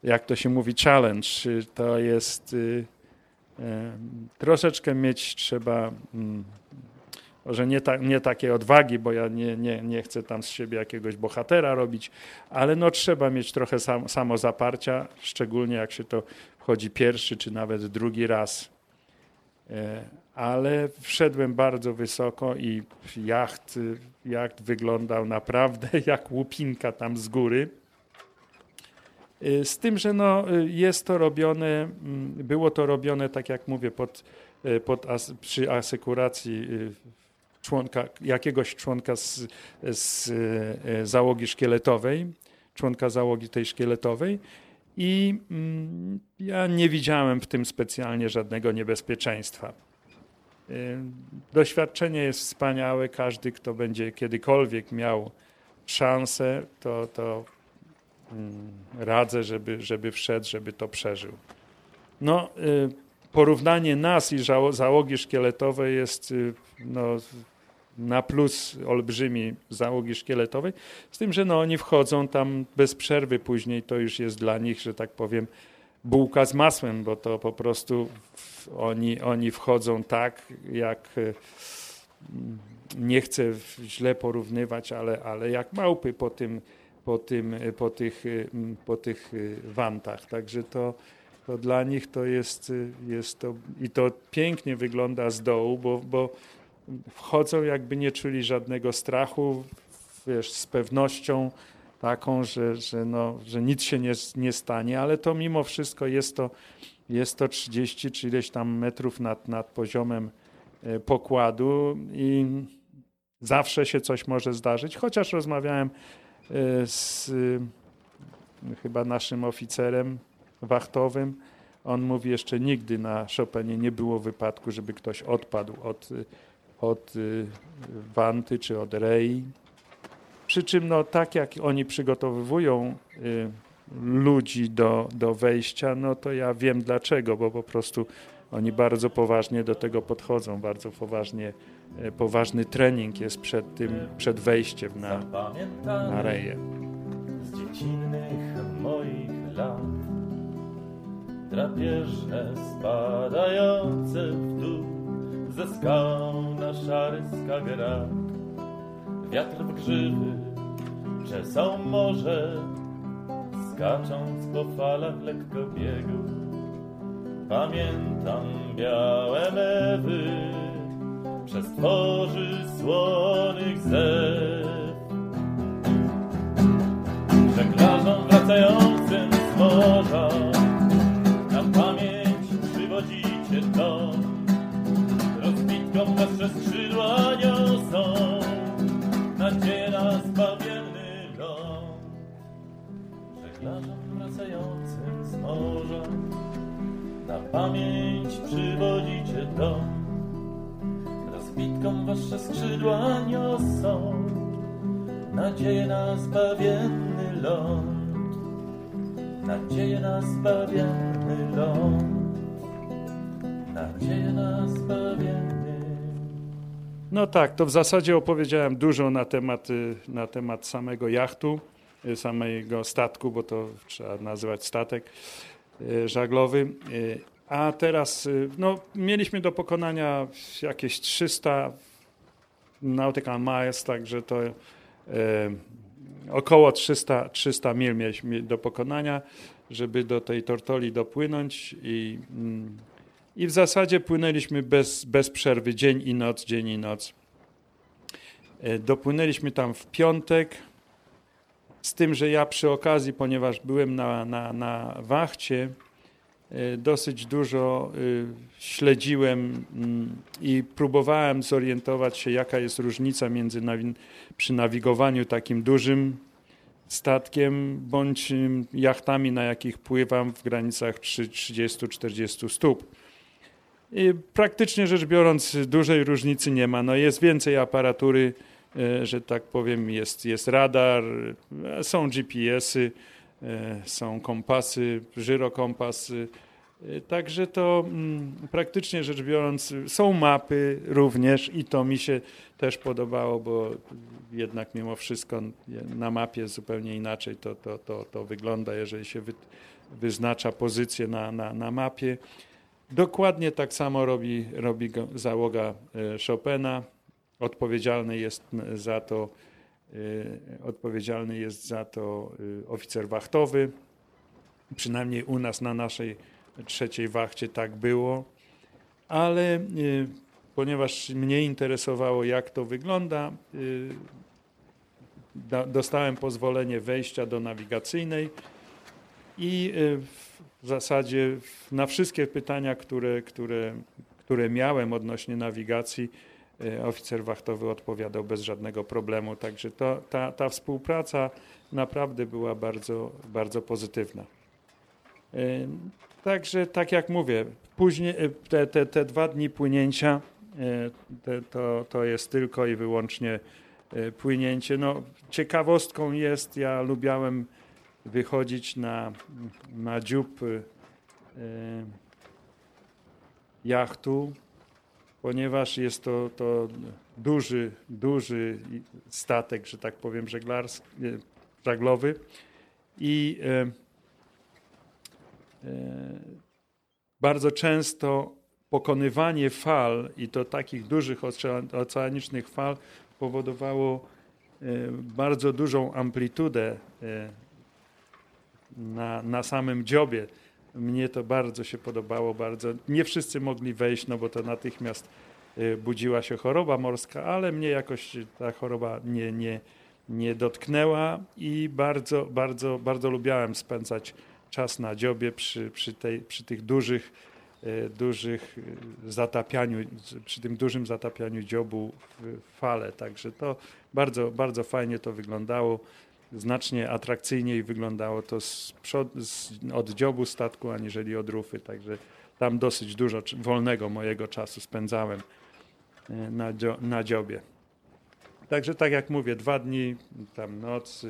jak to się mówi, challenge. To jest y, y, troszeczkę mieć trzeba mm, może nie, ta, nie takiej odwagi, bo ja nie, nie, nie chcę tam z siebie jakiegoś bohatera robić, ale no trzeba mieć trochę sam, samozaparcia, szczególnie jak się to wchodzi pierwszy czy nawet drugi raz. E, ale wszedłem bardzo wysoko i jacht, jacht wyglądał naprawdę (laughs) jak łupinka tam z góry. E, z tym, że no, jest to robione, mm, było to robione, tak jak mówię, pod, e, pod as, przy asekuracji członka, jakiegoś członka z, z załogi szkieletowej, członka załogi tej szkieletowej. I mm, ja nie widziałem w tym specjalnie żadnego niebezpieczeństwa. Y, doświadczenie jest wspaniałe. Każdy, kto będzie kiedykolwiek miał szansę, to, to mm, radzę, żeby, żeby wszedł, żeby to przeżył. No, y, porównanie nas i załogi szkieletowej jest y, no, na plus olbrzymi załogi szkieletowej, z tym, że no, oni wchodzą tam bez przerwy później, to już jest dla nich, że tak powiem, bułka z masłem, bo to po prostu oni, oni wchodzą tak, jak e, nie chcę źle porównywać, ale, ale jak małpy po, tym, po, tym, po, tych, po tych wantach. Także to, to dla nich to jest, jest to i to pięknie wygląda z dołu, bo, bo wchodzą jakby nie czuli żadnego strachu, wiesz, z pewnością taką, że, że, no, że nic się nie, nie stanie, ale to mimo wszystko jest to, jest to 30 czy ileś tam metrów nad, nad poziomem e, pokładu i zawsze się coś może zdarzyć, chociaż rozmawiałem e, z e, chyba naszym oficerem wachtowym, on mówi, jeszcze nigdy na Chopinie nie było wypadku, żeby ktoś odpadł od od y, Wanty czy od Rei. Przy czym no, tak jak oni przygotowują y, ludzi do, do wejścia, no to ja wiem dlaczego, bo po prostu oni bardzo poważnie do tego podchodzą, bardzo poważnie, y, poważny trening jest przed tym, przed wejściem na, na reję. Z dziecinnych moich lat drapieżne spadające w dół ze skał na szary skagerak. Wiatr w grzywy czesał morze, skacząc po falach lekko biegu. Pamiętam białe mewy przez tworzy słonych zew. Żeglarzom wracającym z morza nasze skrzydła niosą nadzieję na zbawienny ląd. Żeglarzom wracającym z morza na pamięć przywodzicie dom. Rozbitkom wasze skrzydła niosą nadzieję na zbawienny ląd. Nadzieję na zbawienny ląd. Nadzieję na zbawienny no tak, to w zasadzie opowiedziałem dużo na temat, y, na temat samego jachtu, y, samego statku, bo to trzeba nazywać statek y, żaglowy. A teraz no, mieliśmy do pokonania jakieś 300 nautical miles, także to e, około 300, 300 mil mieliśmy do pokonania, żeby do tej Tortoli dopłynąć i mm, i w zasadzie płynęliśmy bez, bez przerwy, dzień i noc, dzień i noc. E, dopłynęliśmy tam w piątek, z tym, że ja przy okazji, ponieważ byłem na, na, na wachcie, e, dosyć dużo e, śledziłem mm, i próbowałem zorientować się, jaka jest różnica między przy nawigowaniu takim dużym statkiem bądź jachtami, na jakich pływam w granicach 30-40 stóp. Praktycznie rzecz biorąc, dużej różnicy nie ma. No jest więcej aparatury, e, że tak powiem, jest, jest radar, e, są GPS-y, e, są kompasy, żyrokompasy. Także to mm, praktycznie rzecz biorąc, są mapy również i to mi się też podobało, bo jednak mimo wszystko na mapie zupełnie inaczej to, to, to, to wygląda, jeżeli się wy, wyznacza pozycję na, na, na mapie. Dokładnie tak samo robi, robi załoga e, Chopina. Odpowiedzialny jest za to, e, odpowiedzialny jest za to e, oficer wachtowy. Przynajmniej u nas na naszej trzeciej wachcie tak było. ale y, ponieważ mnie interesowało, jak to wygląda, da, dostałem pozwolenie wejścia do nawigacyjnej i y, w zasadzie na wszystkie pytania, które, które, które miałem odnośnie nawigacji, y, oficer wachtowy odpowiadał bez żadnego problemu. Także to, ta, ta współpraca naprawdę była bardzo, bardzo pozytywna. Y, Także tak jak mówię, później te, te, te dwa dni płynięcia te, to, to jest tylko i wyłącznie płynięcie. No, ciekawostką jest, ja lubiałem wychodzić na, na dziób y, y, jachtu, ponieważ jest to, to duży, duży statek, że tak powiem, żeglarski, y, żaglowy. I y, E, bardzo często pokonywanie fal i to takich dużych ocean- oceanicznych fal powodowało e, bardzo dużą amplitudę na, na samym dziobie. Mnie to bardzo się podobało, bardzo. Nie wszyscy mogli wejść, no bo to natychmiast budziła się choroba morska, ale mnie jakoś ta choroba nie, nie, nie dotknęła i bardzo, bardzo, bardzo lubiałem spędzać czas na dziobie przy, przy, tej, przy tych dużych, e, dużych e, zatapianiu, przy tym dużym zatapianiu dziobu w fale. Także to bardzo, bardzo fajnie to wyglądało. Znacznie atrakcyjniej wyglądało to z przod, z, od dziobu statku, aniżeli od rufy. Także tam dosyć dużo wolnego mojego czasu spędzałem e, na, dzio, na dziobie. Także tak jak mówię, dwa dni, tam noc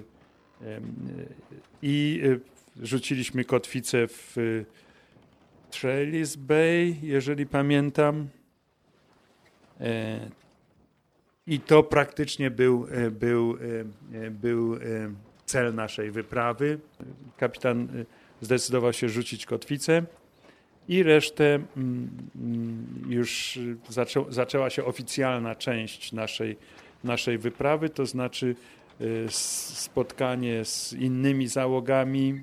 i rzuciliśmy kotwicę w y, Trellis Bay, jeżeli pamiętam. E, I to praktycznie był, e, był, e, był cel naszej wyprawy. Kapitan zdecydował się rzucić kotwicę i resztę mm, mm, już zaczą, zaczęła się oficjalna część naszej, naszej wyprawy, to znaczy spotkanie z innymi załogami,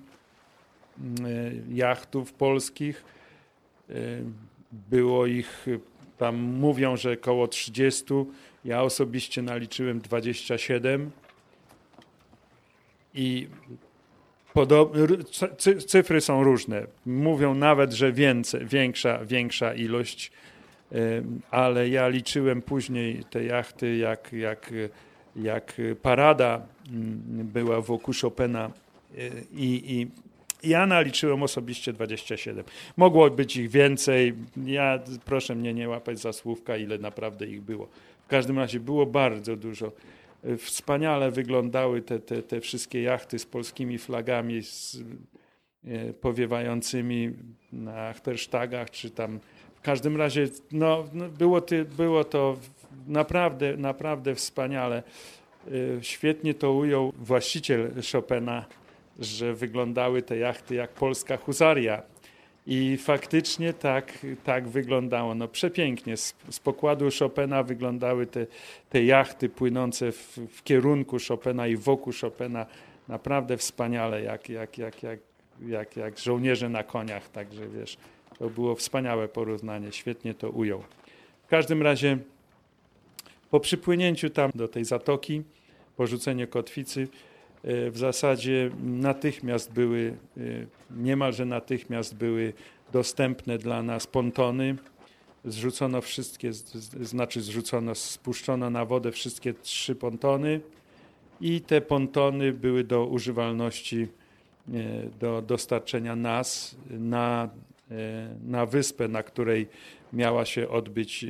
Y, jachtów polskich. Było ich tam, mówią, że około 30. Ja osobiście naliczyłem 27. I cyfry są różne. Mówią nawet, że więcej, większa, większa ilość, ale ja liczyłem później te jachty, jak, jak, jak parada mm, była wokół Chopina i, i ja naliczyłem osobiście 27. Mogło być ich więcej. Ja proszę mnie nie łapać za słówka, ile naprawdę ich było. Każdym razie było bardzo dużo. Wspaniale wyglądały te, te, te wszystkie jachty z polskimi flagami, z, e, powiewającymi na Achterstagach, czy tam. W każdym razie no, no było, ty, było to naprawdę, naprawdę wspaniale. E, świetnie to ujął właściciel Chopina, że wyglądały te jachty jak polska huzaria. I faktycznie tak, tak wyglądało. No przepięknie. Z, z pokładu Chopina wyglądały te, te jachty płynące w, w kierunku Chopina i wokół Chopina. Naprawdę wspaniale, jak, jak, jak, jak, jak, jak żołnierze na koniach. Także wiesz, to było wspaniałe porównanie. Świetnie to ujął. W każdym razie po przypłynięciu tam do tej zatoki, porzucenie kotwicy, w zasadzie natychmiast były, e, niemalże natychmiast były dostępne dla nas pontony. Zrzucono wszystkie, znaczy zrzucono, spuszczono na wodę wszystkie trzy pontony i te pontony były do używalności, e, do dostarczenia nas na, na wyspę, na której miała się odbyć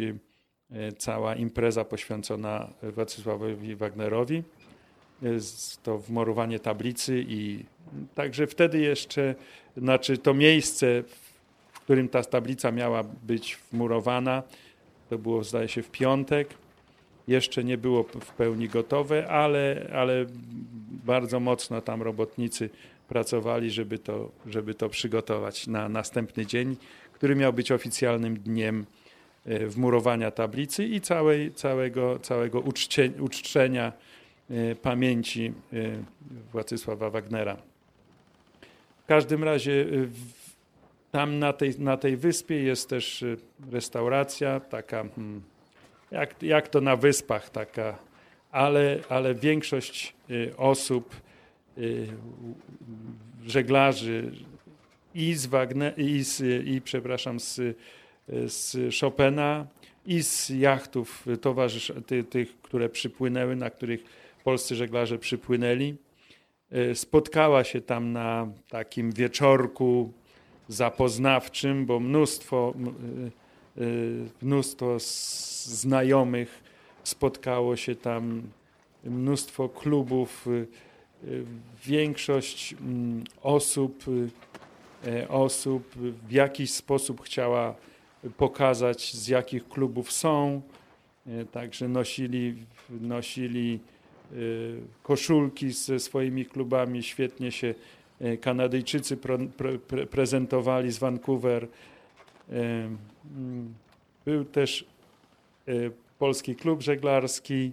cała impreza poświęcona Władysławowi Wagnerowi to wmurowanie tablicy i także wtedy jeszcze, znaczy to miejsce, w którym ta tablica miała być wmurowana, to było zdaje się w piątek, jeszcze nie było w pełni gotowe, ale, ale bardzo mocno tam robotnicy pracowali, żeby to, żeby to przygotować na następny dzień, który miał być oficjalnym dniem e, wmurowania tablicy i całej, całego, całego uczcie, uczczenia pamięci e, Władysława Wagnera. W każdym razie tam na tej, na tej wyspie jest też restauracja, taka hmm, jak, jak to na wyspach, taka, ale, ale większość osób, żeglarzy i z Wagner, i, z, i przepraszam, z, z Chopina, i z jachtów towarzysz, ty, tych, które przypłynęły, na których polscy żeglarze przypłynęli. Spotkała się tam na takim wieczorku zapoznawczym, bo mnóstwo, y, y, mnóstwo znajomych spotkało się tam, mnóstwo klubów, większość osób, e, osób w jakiś sposób chciała pokazać, z jakich klubów są. E, także nosili, nosili koszulki ze swoimi klubami, świetnie się E, Kanadyjczycy pre, pre, prezentowali z Vancouver. E, mm, był też polski klub żeglarski.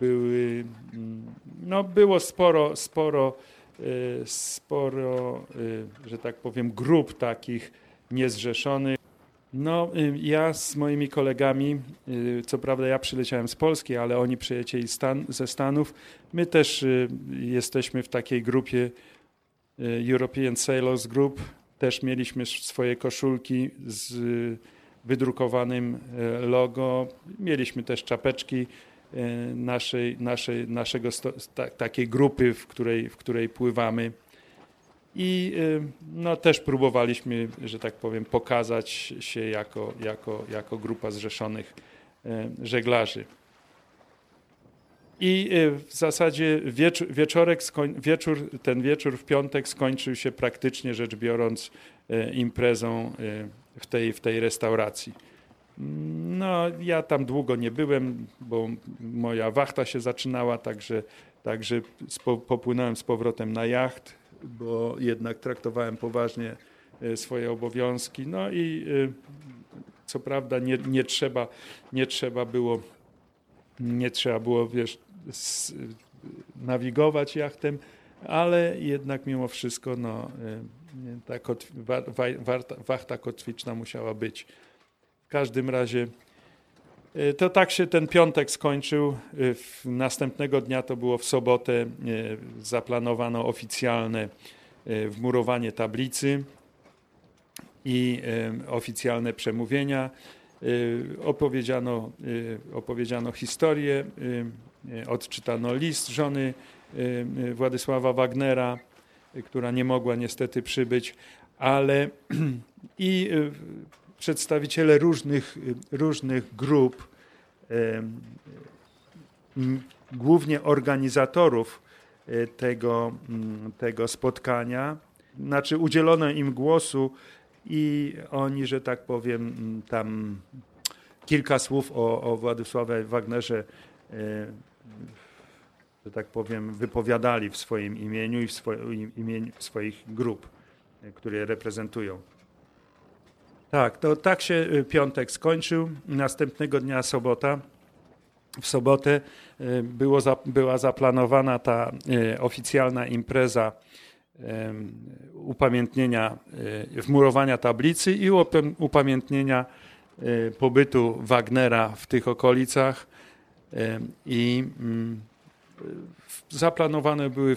Były, mm, no było sporo, sporo, sporo, że tak powiem, grup takich niezrzeszonych. No, y, ja z moimi kolegami, y, co prawda ja przyleciałem z Polski, ale oni przyjechali stan, ze Stanów. My też y, jesteśmy w takiej grupie European Sailors Group. Też mieliśmy swoje koszulki z wydrukowanym logo. Mieliśmy też czapeczki naszej, naszej, naszego takiej grupy, w której, w której pływamy. I y, no, też próbowaliśmy, że tak powiem, pokazać się jako, jako, jako grupa zrzeszonych y, żeglarzy. I y, w zasadzie wieczór, wieczorek, wieczór, ten wieczór w piątek skończył się praktycznie rzecz biorąc imprezą w tej, w tej restauracji. No, ja tam długo nie byłem, bo moja wachta się zaczynała, także, także popłynąłem z powrotem na jacht bo jednak traktowałem poważnie e, swoje obowiązki. No i e, co prawda nie, nie, trzeba, nie trzeba było, nie trzeba było wiesz, nawigować jachtem, ale jednak mimo wszystko no, e, ta kotw, wachta kotwiczna musiała być. W każdym razie to tak się ten piątek skończył. E, następnego dnia to było w sobotę. E, zaplanowano oficjalne wmurowanie tablicy i oficjalne przemówienia. Opowiedziano, opowiedziano historię, odczytano list żony Władysława Wagnera, która nie mogła niestety przybyć, ale (clears throat) i przedstawiciele różnych, różnych grup, głównie organizatorów e, tego, tego spotkania. Znaczy udzielono im głosu i oni, że tak powiem, tam kilka słów o, o Władysławie Wagnerze, e, że tak powiem, wypowiadali w swoim imieniu i w swoim imieniu swoich grup, e, które reprezentują. Tak, to tak się y, piątek skończył. Następnego dnia sobota. W sobotę y, było, była zaplanowana ta y, oficjalna impreza upamiętnienia, wmurowania tablicy i upamiętnienia pobytu Wagnera w tych okolicach. I mm, zaplanowane były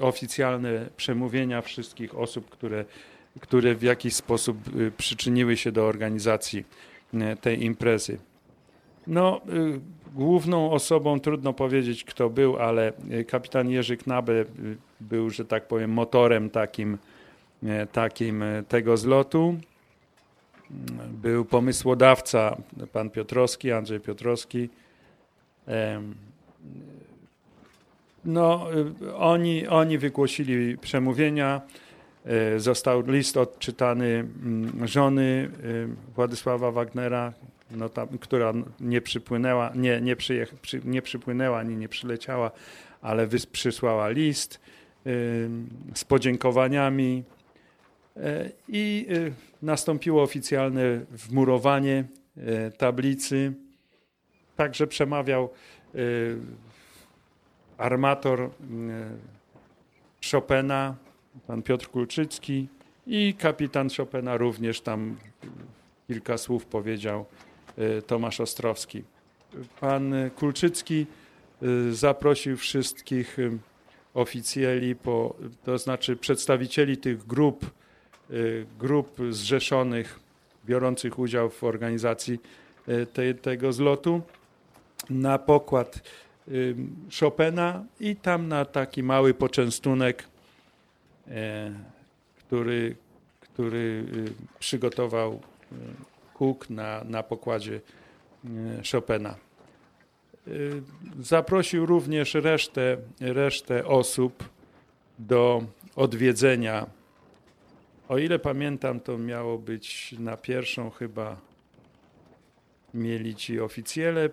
oficjalne przemówienia wszystkich osób, które które w jakiś sposób y, przyczyniły się do organizacji y, tej imprezy. No, y, główną osobą, trudno powiedzieć kto był, ale kapitan Jerzy Knabe był, że tak powiem, motorem takim, takim tego zlotu. Był pomysłodawca, pan Piotrowski, Andrzej Piotrowski. No, oni, oni wygłosili przemówienia. E, został list odczytany mm, żony e, Władysława Wagnera, no która nie przypłynęła, nie, nie, przyjech, przy, nie przypłynęła ani nie przyleciała, ale przysłała list y, z podziękowaniami i nastąpiło oficjalne wmurowanie tablicy. Także przemawiał armator Chopina, pan Piotr Kulczycki i kapitan Chopina również tam kilka słów powiedział e, Tomasz Ostrowski. Pan Kulczycki e, zaprosił wszystkich e, oficjeli, po, to znaczy przedstawicieli tych grup, grup zrzeszonych, biorących udział w organizacji te, tego zlotu na pokład Chopina i tam na taki mały poczęstunek, który, który przygotował Cook na, na pokładzie Chopina. Zaprosił również resztę, resztę osób do odwiedzenia. O ile pamiętam, to miało być na pierwszą chyba mieli ci oficjele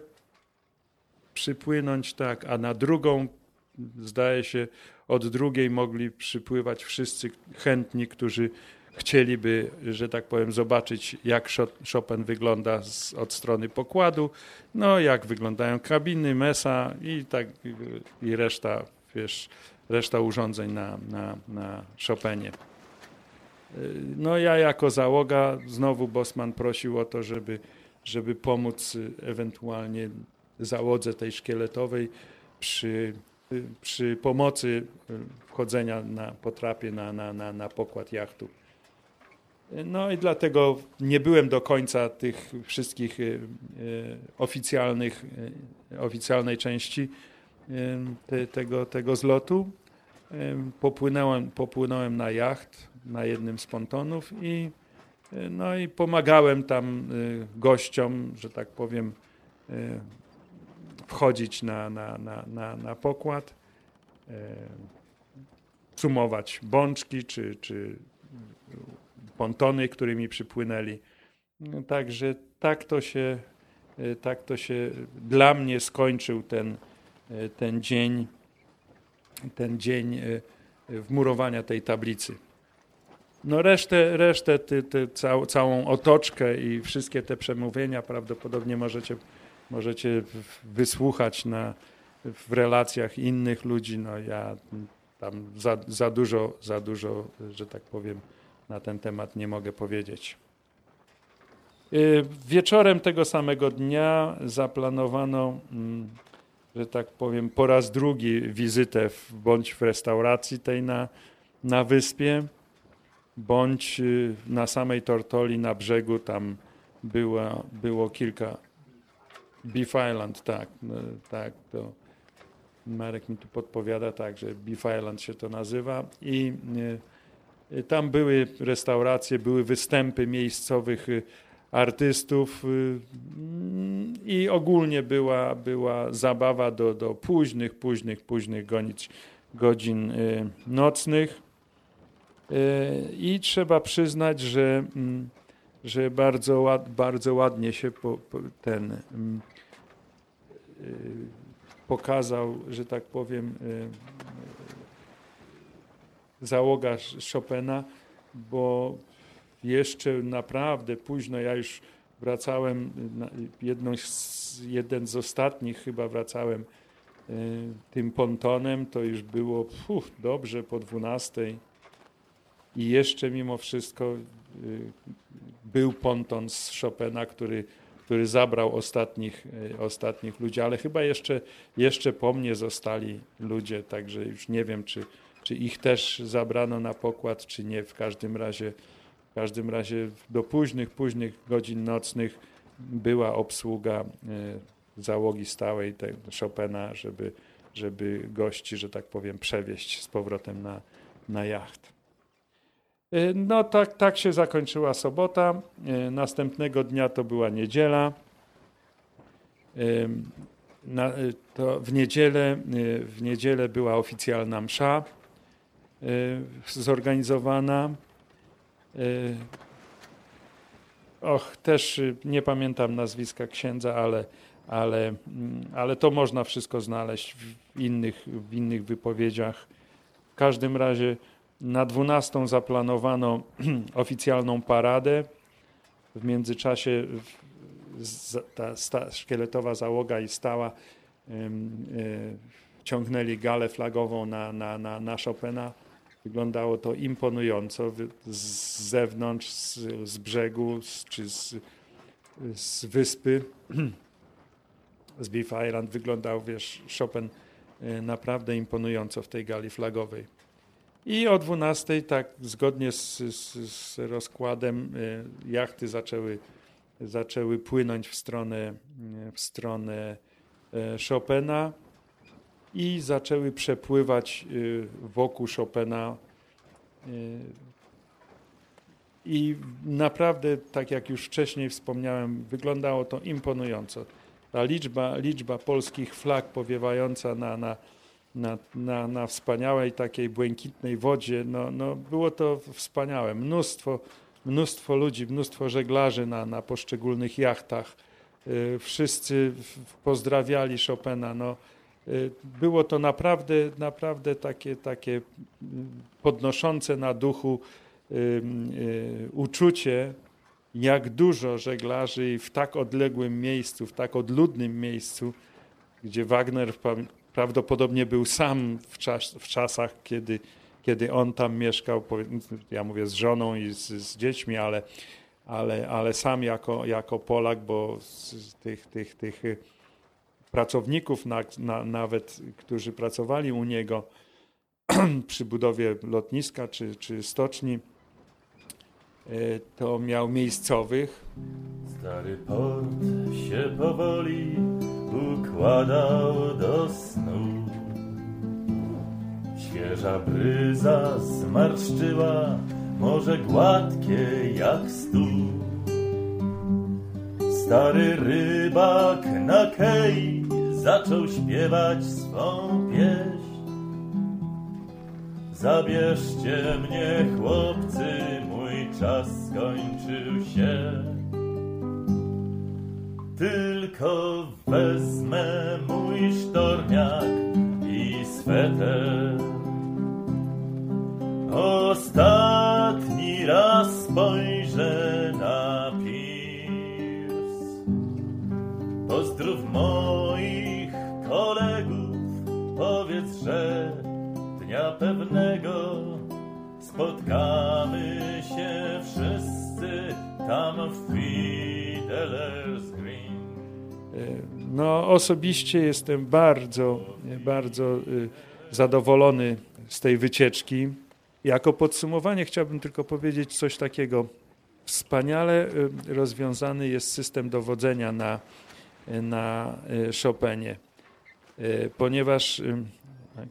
przypłynąć, tak, a na drugą, zdaje się, od drugiej mogli przypływać wszyscy chętni, którzy chcieliby, że tak powiem, zobaczyć, jak Chopin wygląda z, od strony pokładu, no jak wyglądają kabiny, mesa i tak i reszta, wiesz, reszta urządzeń na, na, na Chopinie. No ja jako załoga, znowu Bosman prosił o to, żeby, żeby pomóc ewentualnie załodze tej szkieletowej przy, przy pomocy wchodzenia na potrapie na, na, na, na pokład jachtu. No i dlatego nie byłem do końca tych wszystkich e, oficjalnych, oficjalnej części te, tego, tego zlotu. Popłynąłem, popłynąłem na jacht na jednym z pontonów i, no i pomagałem tam gościom, że tak powiem, wchodzić na, na, na, na, na pokład, sumować bączki czy, czy pontony, którymi przypłynęli. Także tak to się, e, tak to się dla mnie skończył ten, e, ten dzień, ten dzień e, wmurowania tej tablicy. No resztę, resztę ty, ty, cał, całą otoczkę i wszystkie te przemówienia prawdopodobnie możecie, możecie wysłuchać na, w relacjach innych ludzi. No ja tam za, za dużo, za dużo, że tak powiem, na ten temat nie mogę powiedzieć. Y, wieczorem tego samego dnia zaplanowano, mm, że tak powiem, po raz drugi wizytę w, bądź w restauracji tej na, na wyspie, bądź y, na samej Tortoli na brzegu. Tam było, było kilka. Beef Island, tak, no, tak, to Marek mi tu podpowiada, tak, że Beef Island się to nazywa i y, tam były restauracje, były występy miejscowych y, artystów y, i ogólnie była, była zabawa do, do późnych, późnych, późnych gonić, godzin nocnych. I trzeba przyznać, że, mm, że bardzo, ład, bardzo ładnie się po, po ten mm, pokazał, że tak powiem, załoga Chopina, bo jeszcze naprawdę późno, ja już wracałem, jedną z, jeden z ostatnich chyba wracałem y, tym pontonem, to już było puf, dobrze po 12 i jeszcze mimo wszystko y, był ponton z Chopina, który, który zabrał ostatnich, y, ostatnich ludzi, ale chyba jeszcze, jeszcze po mnie zostali ludzie, także już nie wiem, czy, czy ich też zabrano na pokład, czy nie. W każdym razie, w każdym razie do późnych, późnych godzin nocnych była obsługa e, załogi stałej tego Chopina, żeby, żeby gości, że tak powiem, przewieźć z powrotem na, na jacht. E, no tak, tak się zakończyła sobota. E, następnego dnia to była niedziela. Na, to w niedzielę, w niedzielę była oficjalna msza Y, zorganizowana. Y, och, też y, nie pamiętam nazwiska księdza, ale, ale, mm, ale to można wszystko znaleźć w innych, w innych wypowiedziach. W każdym razie na 12 zaplanowano (clears throat) oficjalną paradę. W międzyczasie ta, szkieletowa załoga i stała ciągnęli galę flagową na, na, na, na Chopina Wyglądało to imponująco z zewnątrz, z, z brzegu z, czy z, z wyspy. (clears throat) z Beef Island wyglądał, wiesz, Chopin e, naprawdę imponująco w tej gali flagowej. I o 12, tak zgodnie z, z, z rozkładem, e, jachty zaczęły, zaczęły płynąć w stronę, e, w stronę e, Chopina i zaczęły przepływać y, wokół Chopina. y, I naprawdę, tak jak już wcześniej wspomniałem, wyglądało to imponująco. Ta liczba, liczba polskich flag powiewająca na, na, na, na, na wspaniałej takiej błękitnej wodzie, no, no było to wspaniałe. Mnóstwo, mnóstwo ludzi, mnóstwo żeglarzy na, na poszczególnych jachtach. Y, Wszyscy pozdrawiali Chopina. No, y, było to naprawdę, naprawdę takie, takie mm, podnoszące na duchu y, uczucie, jak dużo żeglarzy w tak odległym miejscu, w tak odludnym miejscu, gdzie Wagner prawdopodobnie był sam w, czas, w czasach, kiedy, kiedy on tam mieszkał, ja mówię z żoną i z, z dziećmi, ale, ale, ale sam jako, jako Polak, bo z tych, tych, tych y, pracowników na, na, nawet, którzy pracowali u niego (clears throat) przy budowie lotniska czy, czy stoczni, y, to miał miejscowych, Stary port się powoli układał do snu. Świeża bryza zmarszczyła morze gładkie jak stół. Stary rybak na kej zaczął śpiewać swą pieśń. Zabierzcie mnie, chłopcy, mój czas skończył się. Tylko wezmę mój sztormiak i sweter. Ostatni raz spojrzę na pirs. Pozdrów moich kolegów, powiedz, że dnia pewnego spotkamy się wszyscy tam w Fiddler's Green. No, osobiście jestem bardzo, bardzo y, zadowolony z tej wycieczki. Jako podsumowanie chciałbym tylko powiedzieć coś takiego. Wspaniale y, rozwiązany jest system dowodzenia na, na y, Chopinie, ponieważ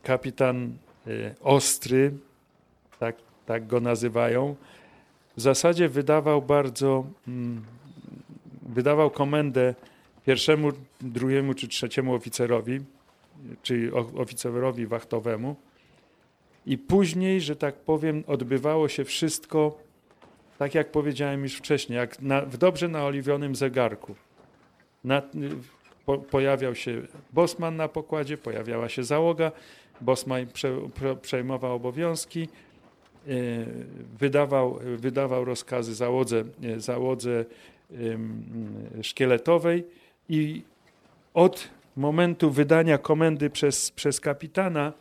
kapitan Ostry, tak, tak go nazywają, w zasadzie wydawał bardzo, mm, wydawał komendę pierwszemu, drugiemu czy trzeciemu oficerowi, czy o- oficerowi wachtowemu. I później, że tak powiem, odbywało się wszystko, tak jak powiedziałem już wcześniej, jak na, w dobrze naoliwionym zegarku. Na, po, pojawiał się bosman na pokładzie, pojawiała się załoga, bosman prze, przejmował obowiązki, e, wydawał, wydawał rozkazy załodze, e, załodze szkieletowej i od momentu wydania komendy przez, przez kapitana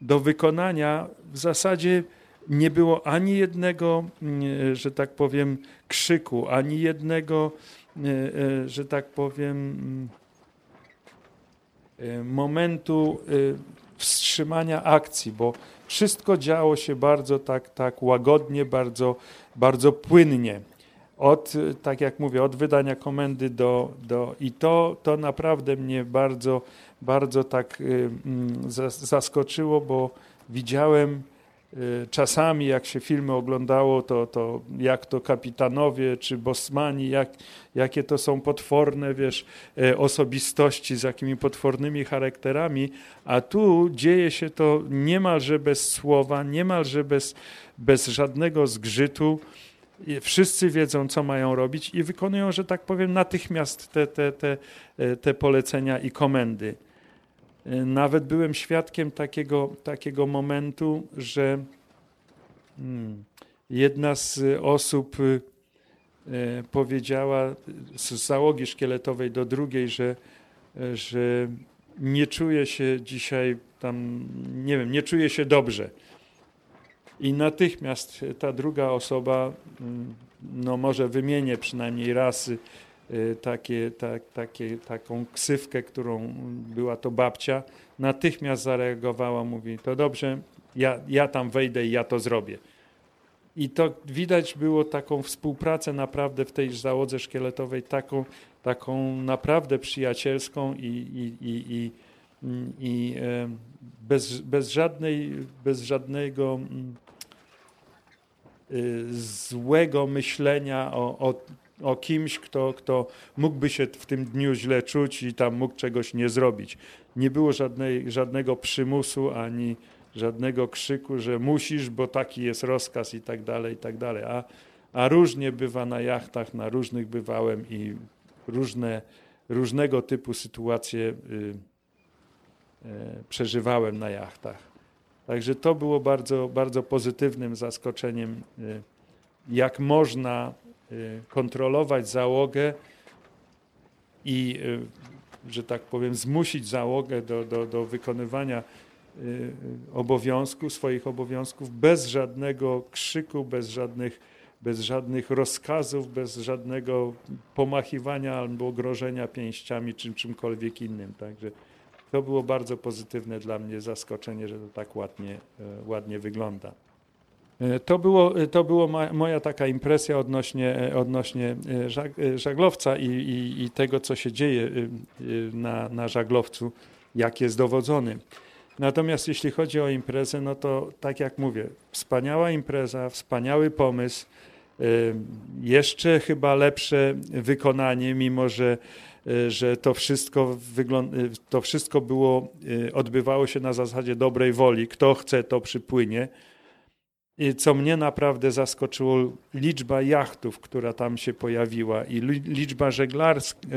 do wykonania w zasadzie nie było ani jednego, mm, że tak powiem, krzyku, ani jednego, e, e, że tak powiem, mm, e, momentu e, wstrzymania akcji, bo wszystko działo się bardzo tak, tak łagodnie, bardzo, bardzo płynnie. Od, tak jak mówię, od wydania komendy do, do i to, to naprawdę mnie bardzo, bardzo tak y, mm, zas- zaskoczyło, bo widziałem y, czasami, jak się filmy oglądało, to, to jak to kapitanowie czy bosmani, jak, jakie to są potworne, wiesz, e, osobistości z jakimi potwornymi charakterami, a tu dzieje się to niemalże bez słowa, niemalże bez, bez żadnego zgrzytu. Wszyscy wiedzą, co mają robić i wykonują, że tak powiem, natychmiast te, te, te, e, te polecenia i komendy. E, Nawet byłem świadkiem takiego, takiego momentu, że mm, jedna z osób e, powiedziała z załogi szkieletowej do drugiej, że, że nie czuje się dzisiaj tam, nie wiem, nie czuje się dobrze. I natychmiast ta druga osoba, mm, no może wymienię przynajmniej rasy, y, takie, tak, takie, taką ksywkę, którą była to babcia, natychmiast zareagowała, mówi, to dobrze, ja, ja tam wejdę i ja to zrobię. I to widać było taką współpracę naprawdę w tej załodze szkieletowej, taką, taką naprawdę przyjacielską i, i, i, i, i e, bez, bez, żadnej, bez żadnego mm, złego myślenia o, o, o kimś, kto, kto mógłby się w tym dniu źle czuć i tam mógł czegoś nie zrobić. Nie było żadnej, żadnego przymusu ani żadnego krzyku, że musisz, bo taki jest rozkaz i tak dalej, i tak dalej. A, a różnie bywa na jachtach, na różnych bywałem i różne, różnego typu sytuacje y, y, przeżywałem na jachtach. Także to było bardzo, bardzo pozytywnym zaskoczeniem, y, jak można y, kontrolować załogę i, y, że tak powiem, zmusić załogę do, do, do wykonywania obowiązków, swoich obowiązków, bez żadnego krzyku, bez żadnych, bez żadnych rozkazów, bez żadnego pomachiwania albo grożenia pięściami czy czymkolwiek innym. Także to było bardzo pozytywne dla mnie zaskoczenie, że to tak ładnie, e, ładnie wygląda. E, to było, to było moja taka impresja odnośnie, e, odnośnie żaglowca i, i, i tego, co się dzieje na, na żaglowcu, jak jest dowodzony. Natomiast jeśli chodzi o imprezę, no to tak jak mówię, wspaniała impreza, wspaniały pomysł, jeszcze chyba lepsze wykonanie, mimo że, że to, wszystko y, to wszystko było, odbywało się na zasadzie dobrej woli. Kto chce, to przypłynie. I co mnie naprawdę zaskoczyło, liczba jachtów, która tam się pojawiła i liczba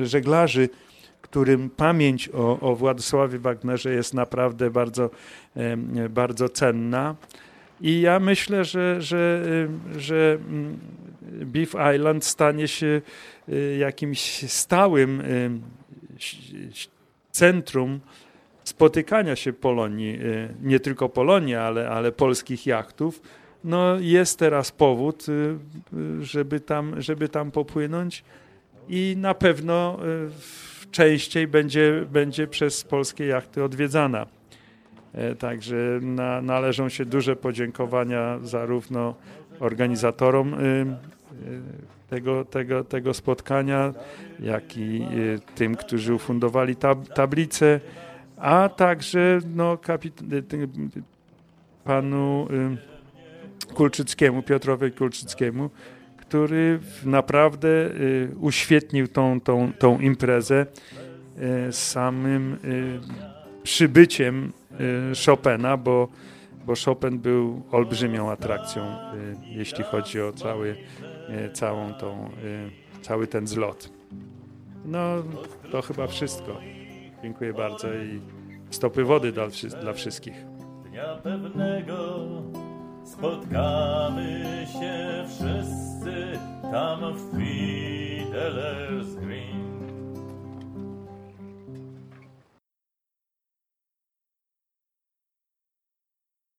żeglarzy, którym pamięć o, o Władysławie Wagnerze jest naprawdę bardzo, bardzo cenna. I ja myślę, że, że, że mm, Beef Island stanie się y, jakimś stałym centrum spotykania się Polonii, y, nie tylko Polonii, ale, ale polskich jachtów. No jest teraz powód, y, żeby tam, żeby tam popłynąć i na pewno częściej będzie, będzie przez polskie jachty odwiedzana. E, także na, należą się duże podziękowania zarówno organizatorom y, y, tego, tego, tego spotkania, jak i y, tym, którzy ufundowali tab tablicę, a także no, panu Kulczyckiemu, Piotrowi Kulczyckiemu, który naprawdę uświetnił tą, tą, tą imprezę samym przybyciem Chopina, bo, bo Chopin był olbrzymią atrakcją, jeśli chodzi o cały, całą tą, cały ten zlot. No, to chyba wszystko. Dziękuję bardzo i stopy wody dla, dla wszystkich. Dnia pewnego spotkamy się wszyscy tam w Fiddler's Green.